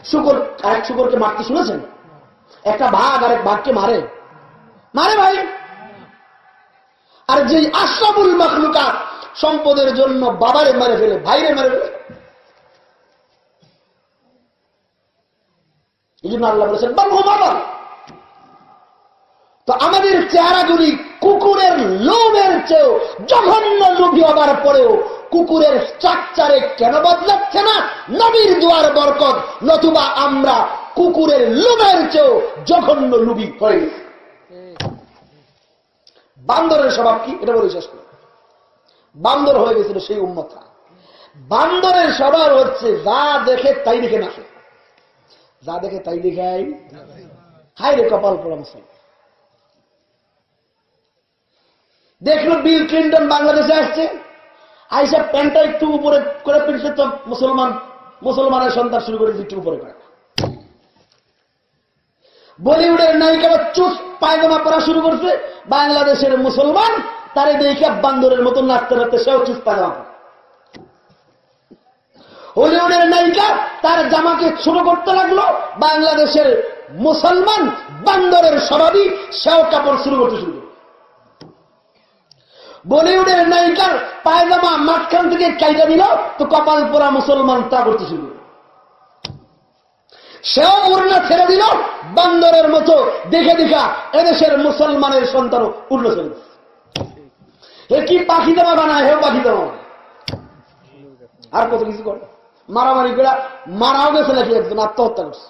শুকর আরেক শুকরকে মারতে শুনেছেন? একটা ভাগ আরেক ভাগকে মারে। মারে ভাই। আর যে আশরাফুল মখলুকা সম্পদের জন্য বাবারে মেরে ফেলে, ভাইরে মেরে ফেলে। এই জন্য আল্লাহ বলেছেন বাবু তো আমাদের চেহারাগুলি কুকুরের লোভের চেয়েও জঘন্য লোভী হবার পরেও কুকুরের স্ট্রাকচারে কেন বদলাচ্ছে না? নবীর দুয়ার বরকত, নতুবা আমরা কুকুরের লোভের চেয়েও জঘন্য লুবি হয়ে বান্দরের স্বভাব কি? এটা বলে শেষ করি। বান্দর হয়ে গেছিল সেই উন্মতরা বান্দরের স্বভাব হচ্ছে, যা দেখে তাই দেখে নাচে। যা দেখে তাই দেখাই হাই রে কপাল পড়া মুসলমান। দেখল বিল ক্লিন্টন বাংলাদেশে আসছে। আইসা প্যান্টটা একটু উপরে করে পিনছে তো মুসলমান, মুসলমানের সন্তান শুরু করে একটু উপরে করে। বলিউডের নায়িকা চুপ পায়জামা পরা শুরু করছে। বাংলাদেশের মুসলমান তারে দেখে বান্দরের মতো নাচতে নাচতে সেও চুপ পরে। হলিউডের নায়িকা তার জামাকে ছোট করতে লাগল, বাংলাদেশের মুসলমান বান্দরের স্বভাবই সেও কাপড় শুরু করতে শুরু বলিউডের নায়িকার পায়জামা মাঠখান থেকে কাইটা দিল তো কপাল পোড়া মুসলমান তা করতে শুরু সেও উড়না ছেড়ে দিল, বান্দরের মতো দেখে দেখা এদেশের মুসলমানের সন্তান উড়না ছেড়ে এ কি পাখি জামা বানায়? হেও পাখি জামা আর কত কিছু করে? মারামারি করে মারাও গেছে নাকি একজন আত্মহত্যা করছে।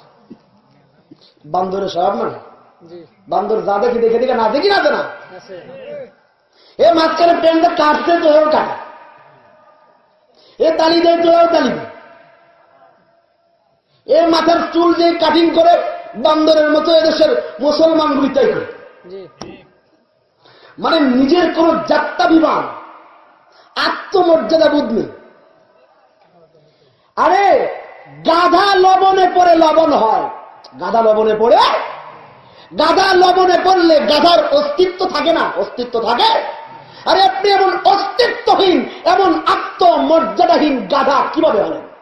বান্দরের স্বভাব না? বান্দর যা দেখি দেখে দেখে না দেখি না না এ মাঝখানে প্যান্টটা কাটতে তো এও কাটা। এ তালি দেয় তো এও তালি এ মাথার চুল যে কাটিং করে বান্দরের মতো এদেশের মুসলমানগুলি তাই করে। মানে নিজের কোন যাত্রা বিমান আত্মমর্যাদা বুধ নেই। আরে, গাধা লবণে পড়ে লবণ হয়। গাধা লবণে পড়ে? গাধা লবণে পড়লে গাধার অস্তিত্ব থাকে না, অস্তিত্ব থাকে? আরে, আপনি এমন অস্তিত্বহীন, এমন আত্মমর্যাদাহীন গাধা কীভাবে হলেন?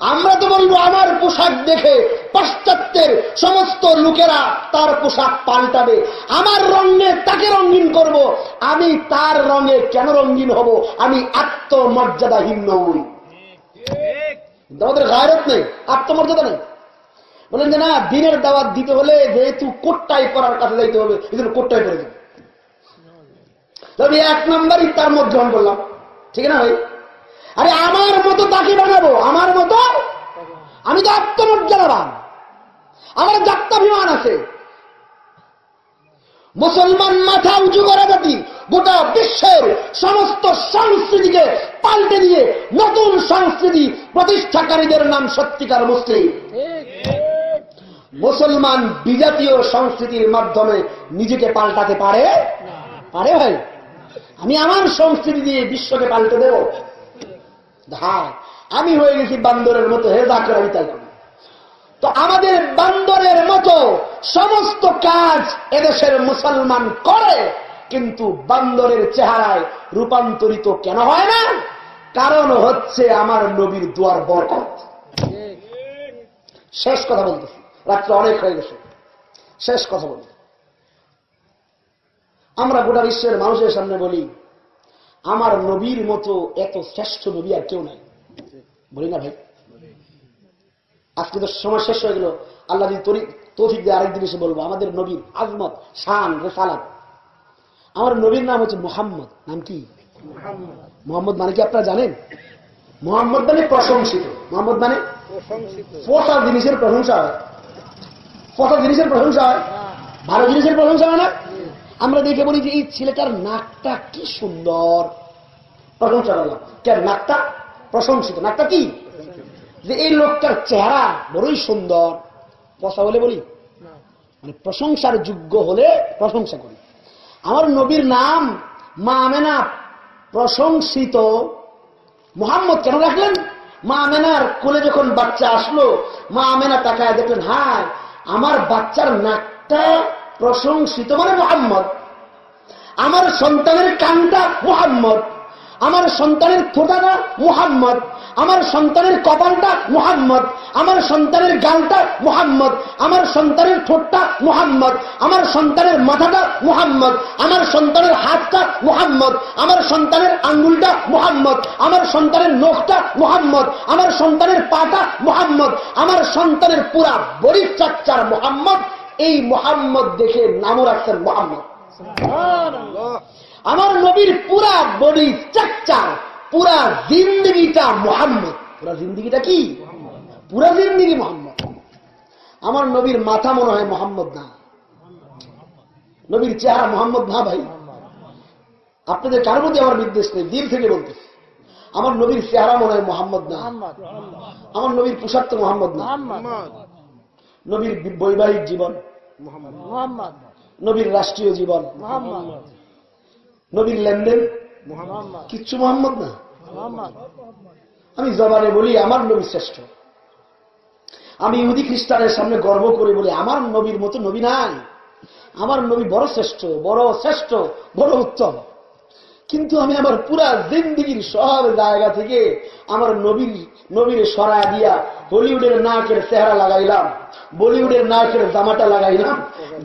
আমরা তো বলব আমার পোশাক দেখে পাশ্চাত্যের সমস্ত লোকেরা তার পোশাক পাল্টাবে। আমার রঙে তাকে রঙিন করব। আমি তার রঙে কেন রঙিন হব? আমি আত্মমর্যাদাহীন নই। আমাদের গায়রত নেই? আত্মমর্যাদা নেই? বলেন যে না, দিনের দাওয়াত দিতে হলে যেহেতু কোটটাই করার কাছে যাইতে হবে, এই কোটটাই করে দেবে তবে এক নম্বরই তার মধ্যে গ্রহণ করলাম ঠিক না ভাই? আরে আমার মতো তাকে বানাবো, আমার মতো? আমি তো আত্মমর্যাদাবান। আমার যাত্রাভিমান আছে। মুসলমান মাথা উঁচু করা জাতি গোটা বিশ্বের সমস্ত সংস্কৃতিকে পাল্টে দিয়ে নতুন সংস্কৃতি প্রতিষ্ঠাকারীদের নাম সত্যিকার মুসলিম। মুসলমান বিজাতীয় সংস্কৃতির মাধ্যমে নিজেকে পাল্টাতে পারে? পারে ভাই। আমি আমার সংস্কৃতি দিয়ে বিশ্বকে পাল্টে দেব। ধার। আমি হয়ে গেছি বান্দরের মতো, হে যা করে আমি তাই করি। তো আমাদের বান্দরের মতো সমস্ত কাজ এদেশের মুসলমান করে, কিন্তু বান্দরের চেহারায় রূপান্তরিত কেন হয় না? কারণ হচ্ছে আমার নবীর দুয়ার বরকত। শেষ কথা বলতেছি। রাত্রে অনেক হয়ে গেছে। শেষ কথা বলতে আমরা গোটা বিশ্বের মানুষের সামনে বলি আমার নবীর মতো এত শ্রেষ্ঠ নবী আর কেউ নাই। বলি না ভাই। আজকে তো সময় শেষ হয়ে গেল। আল্লাহ যদি তৌফিক দিয়ে আরেকদিন এসে বলব, আমাদের নবীর আজমত, শান রেসালাত আমার নবীর নাম হচ্ছে মোহাম্মদ। নাম কি? মোহাম্মদ মানে কি আপনারা জানেন? মোহাম্মদ মানে প্রশংসিত। মোহাম্মদ মানে ফসা জিনিসের প্রশংসা হয়। ফসা জিনিসের প্রশংসা হয়। ভালো জিনিসের প্রশংসা হয় না? আমরা দেখে বলি যে এই ছেলেটার নাকটা কি সুন্দর। প্রশংসা করলাম কেন? নাকটা প্রশংসিত। নাকটা কি? যে এই লোকটার চেহারা বড়ই সুন্দর। পশা বলে বলি? মানে প্রশংসার যোগ্য হলে প্রশংসা করি। আমার নবীর নাম মা আমেনা প্রশংসিত। মোহাম্মদ কেন রাখলেন? মা আমেনার কোলে যখন বাচ্চা আসলো মা আমেনা তাকায় দেখলেন হ্যাঁ আমার বাচ্চার নাকটা প্রশংসিত মানে মোহাম্মদ আমার সন্তানের কানটা মোহাম্মদ আমার সন্তানের ফোটাটা মোহাম্মদ আমার সন্তানের কপালটা মোহাম্মদ আমার সন্তানের গালটা মোহাম্মদ আমার সন্তানের ঠোঁটটা মোহাম্মদ আমার সন্তানের মাথাটা মোহাম্মদ আমার সন্তানের হাতটা মোহাম্মদ আমার সন্তানের আঙ্গুলটা মোহাম্মদ আমার সন্তানের নখটা মোহাম্মদ আমার সন্তানের পাটা মোহাম্মদ আমার সন্তানের পুরা বড়ি চাচ্চার মোহাম্মদ এই মোহাম্মদ দেখে নামও রাখছেন মোহাম্মদ। আমার নবীর পুরা বডি চাকচার পুরা জিন্দগিটা মোহাম্মদ। পুরা জিন্দগিটা কি? পুরা জিন্দগি মোহাম্মদ। আমার নবীর মাথা মনে হয় মোহাম্মদ না। নবীর চেহারা মোহাম্মদ না ভাই। আপনাদের কারোর মধ্যে আমার বিদ্বেষ নেই দিল থেকে বলতেছি। আমার নবীর চেহারা মনে হয় মোহাম্মদ না। আমার নবীর পোশাক তো মোহাম্মদ না। নবীর বৈবাহিক জীবন। নবীর রাষ্ট্রীয় জীবন। নবীর লেনদেন। কিচ্ছু মোহাম্মদ না। আমি জবানে বলি আমার নবী শ্রেষ্ঠ। আমি ইহুদি খ্রিস্টানের সামনে গর্ব করে বলি আমার নবীর মতো নবী নাই। আমার নবী বড় শ্রেষ্ঠ বড় শ্রেষ্ঠ বড় উত্তম। কিন্তু আমি আমার পুরা জিন্দিগির সব জায়গা থেকে আমার নবীর নবীর সরায় দিয়া হলিউডের নায়কের চেহারা লাগাইলাম, বলিউডের নায়কের জামাটা লাগাইলাম,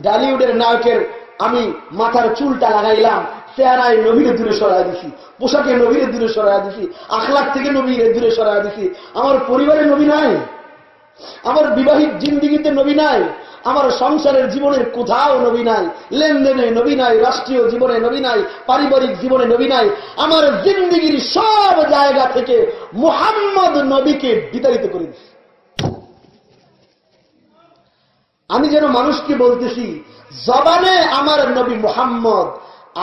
ডালিউডের নায়কের আমি মাথার চুলটা লাগাইলাম, চেহারায় নবীর দূরে সরাই দিছি, পোশাকে নবীর দূরে সরাই দিছি, আখলাখ থেকে নবীর দূরে সরাই দিছি। আমার পরিবারে নবী নাই, আমার বিবাহিত জিন্দিগিতে নবী নাই আমার সংসারের জীবনের কোথাও নবী নাই, লেনদেনে নবী নাই, রাষ্ট্রীয় জীবনে নবী নাই, পারিবারিক জীবনে নবী নাই, আমার জিন্দিগির সব জায়গা থেকে মুহাম্মদ নবীকে বিতাড়িত করে দিছি আমি যেন মানুষকে বলতেছি, জবানে আমার নবী মুহাম্মদ,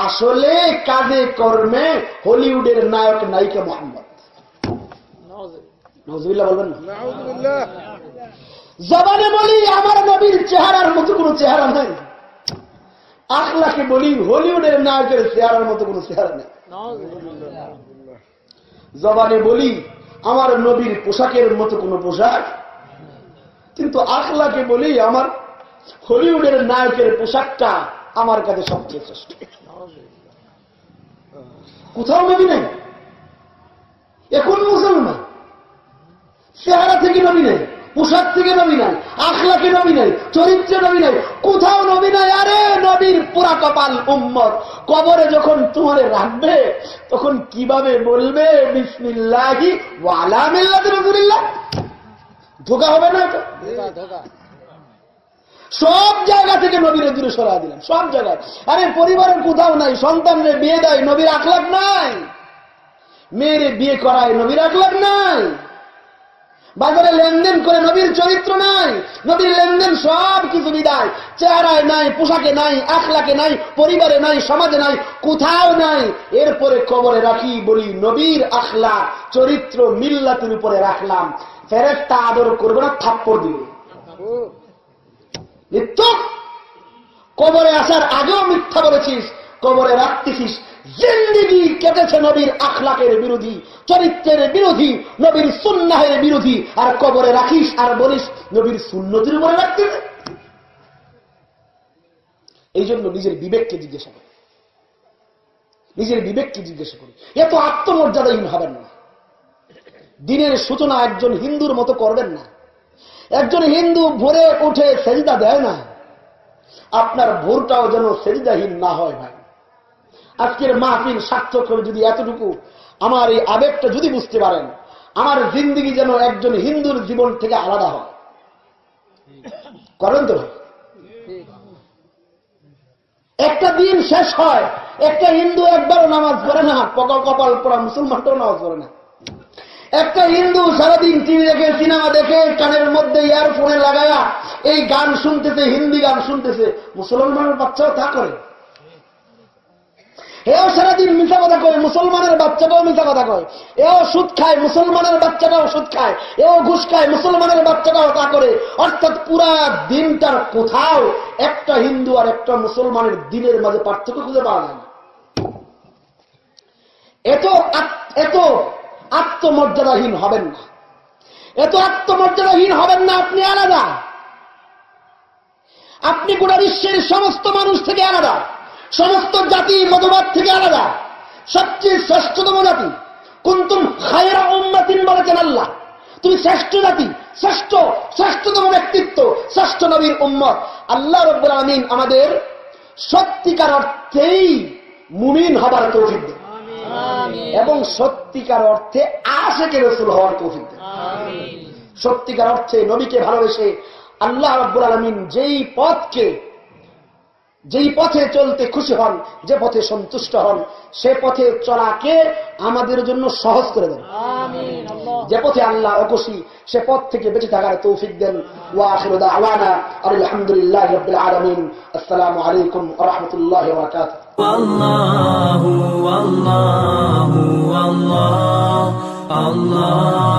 আসলে কাজে কর্মে হলিউডের নায়ক নায়িকা মোহাম্মদ। নজরুল্লাহ বলবেন না? জবানে বলি, আমার নবীর চেহারার মতো কোন চেহারা নাই। আখলাকে বলি, হলিউডের নায়কের চেহারার মতো কোন চেহারা নেই। জবানে বলি, আমার নবীর পোশাকের মতো কোন পোশাক। কিন্তু আখলাকে বলি, আমার হলিউডের নায়কের পোশাকটা আমার কাছে সবচেয়ে শ্রেষ্ঠ। কোথাও নবী নেই। এখন মুসলমান। চেহারা থেকে নবী নেই। পোশাক থেকে নবী নাই আখলাকে নবী নাই চরিত্রে নবী নাই কোথাও নবী নাই আরে নবীর পুরা কপাল উম্মত। কবরে যখন তোমারে রাখবে তখন কীভাবে বলবে বিসমিল্লাহি ওয়ালা মিল্লাত রাসূলিল্লাহ ধোকা হবে না এটা সব জায়গা থেকে নবীর দূরে সরা দিলাম সব জায়গায়। আরে পরিবারের কোথাও নাই সন্তানরে বিয়ে দেয় নবীর আখলাখ নাই। মেয়েরে বিয়ে করায় নবীর আখলাখ নাই। বাজারে লেনদেন করে নবীর চরিত্র নাই। নবীর লেনদেন সব কিছু বিদায়। চেহারায় নাই, পোশাকে নাই, আখলাকে নাই, পরিবারে নাই, সমাজে নাই, কোথাও নাই। এরপরে কবরে রাখি বলি, নবীর আখলা চরিত্র মিল্লাতের উপরে রাখলাম। ফেরেস্তা আদর করবে না, থাপ্পড় দিবে। মিথ্য কবরে আসার আগেও মিথ্যা বলেছিস, কবরে রাখতেছিস জিন্দিগি কেটেছে নবীর আখলাকের বিরোধী, চরিত্রের বিরোধী, নবীর সুন্নাহের বিরোধী। আর কবরে রাখিস আর বলিস, নবীর সুন্নতির উপরে রাখতে এই জন্য নিজের বিবেককে জিজ্ঞাসা করি। নিজের বিবেককে জিজ্ঞাসা করি। এত আত্মমর্যাদাহীন হবেন না। দিনের সূচনা একজন হিন্দুর মতো করবেন না। একজন হিন্দু ভোরে উঠে সেজদা দেয় না। আপনার ভোরটাও যেন সেজদাহীন না হয় ভাই। আজকের মাহফিল সার্থক হবে যদি এতটুকু। আমার এই আবেগটা যদি বুঝতে পারেন, আমার জিন্দিগি যেন একজন হিন্দুর জীবন থেকে আলাদা হয়। করেন তো একটা দিন শেষ হয়, একটা হিন্দু একবারও নামাজ পড়ে না পকল কপাল পড়া মুসলমানটাও নামাজ পড়ে না। একটা হিন্দু সারাদিন টিভি দেখে, সিনেমা দেখে, কানের মধ্যে ইয়ারফোনে লাগায়া এই গান শুনতেছে, হিন্দি গান শুনতেছে, মুসলমানের বাচ্চাও তা করে। এও সারাদিন মিথ্যা কথা কয়, মুসলমানের বাচ্চাটাও মিথ্যা কথা কয়। এও সুদ খায়, মুসলমানের বাচ্চাটাও সুদ খায়। এও ঘুষ খায়, মুসলমানের বাচ্চাটাও তা করে। অর্থাৎ পুরা দিনটার কোথাও একটা হিন্দু আর একটা মুসলমানের দিনের মাঝে পার্থক্য খুঁজে পাওয়া যায় না। এত এত আত্মমর্যাদাহীন হবেন না। এত আত্মমর্যাদাহীন হবেন না, আপনি আলাদা। আপনি গোটা বিশ্বের সমস্ত মানুষ থেকে আলাদা। সমস্ত জাতি মতবাদ থেকে আলাদা। সবচেয়ে শ্রেষ্ঠতম জাতি কুন্তুম খায়রা উম্মাতিন বলেছেন আল্লাহ। তুমি শ্রেষ্ঠ জাতি শ্রেষ্ঠ শ্রেষ্ঠতম ব্যক্তিত্ব শ্রেষ্ঠ নবীর উম্মত। আল্লাহ রব্বুল আমিন আমাদের সত্যিকার অর্থেই মুমিন হবার তৌফিক এবং সত্যিকার অর্থে আশেকে রসুল হওয়ার তৌফিক সত্যিকার অর্থে নবীকে ভালোবেসে আল্লাহ রব্বুল আলমিন যেই পথকে যেই পথে চলতে খুশি হন যে পথে সন্তুষ্ট হন সে পথে চলাকে আমাদের জন্য সহজ করে দেন। যে পথে আল্লাহ অকুশি সে পথ থেকে বেঁচে থাকার তৌফিক দেন। আলহামদুলিল্লাহ আলমিন।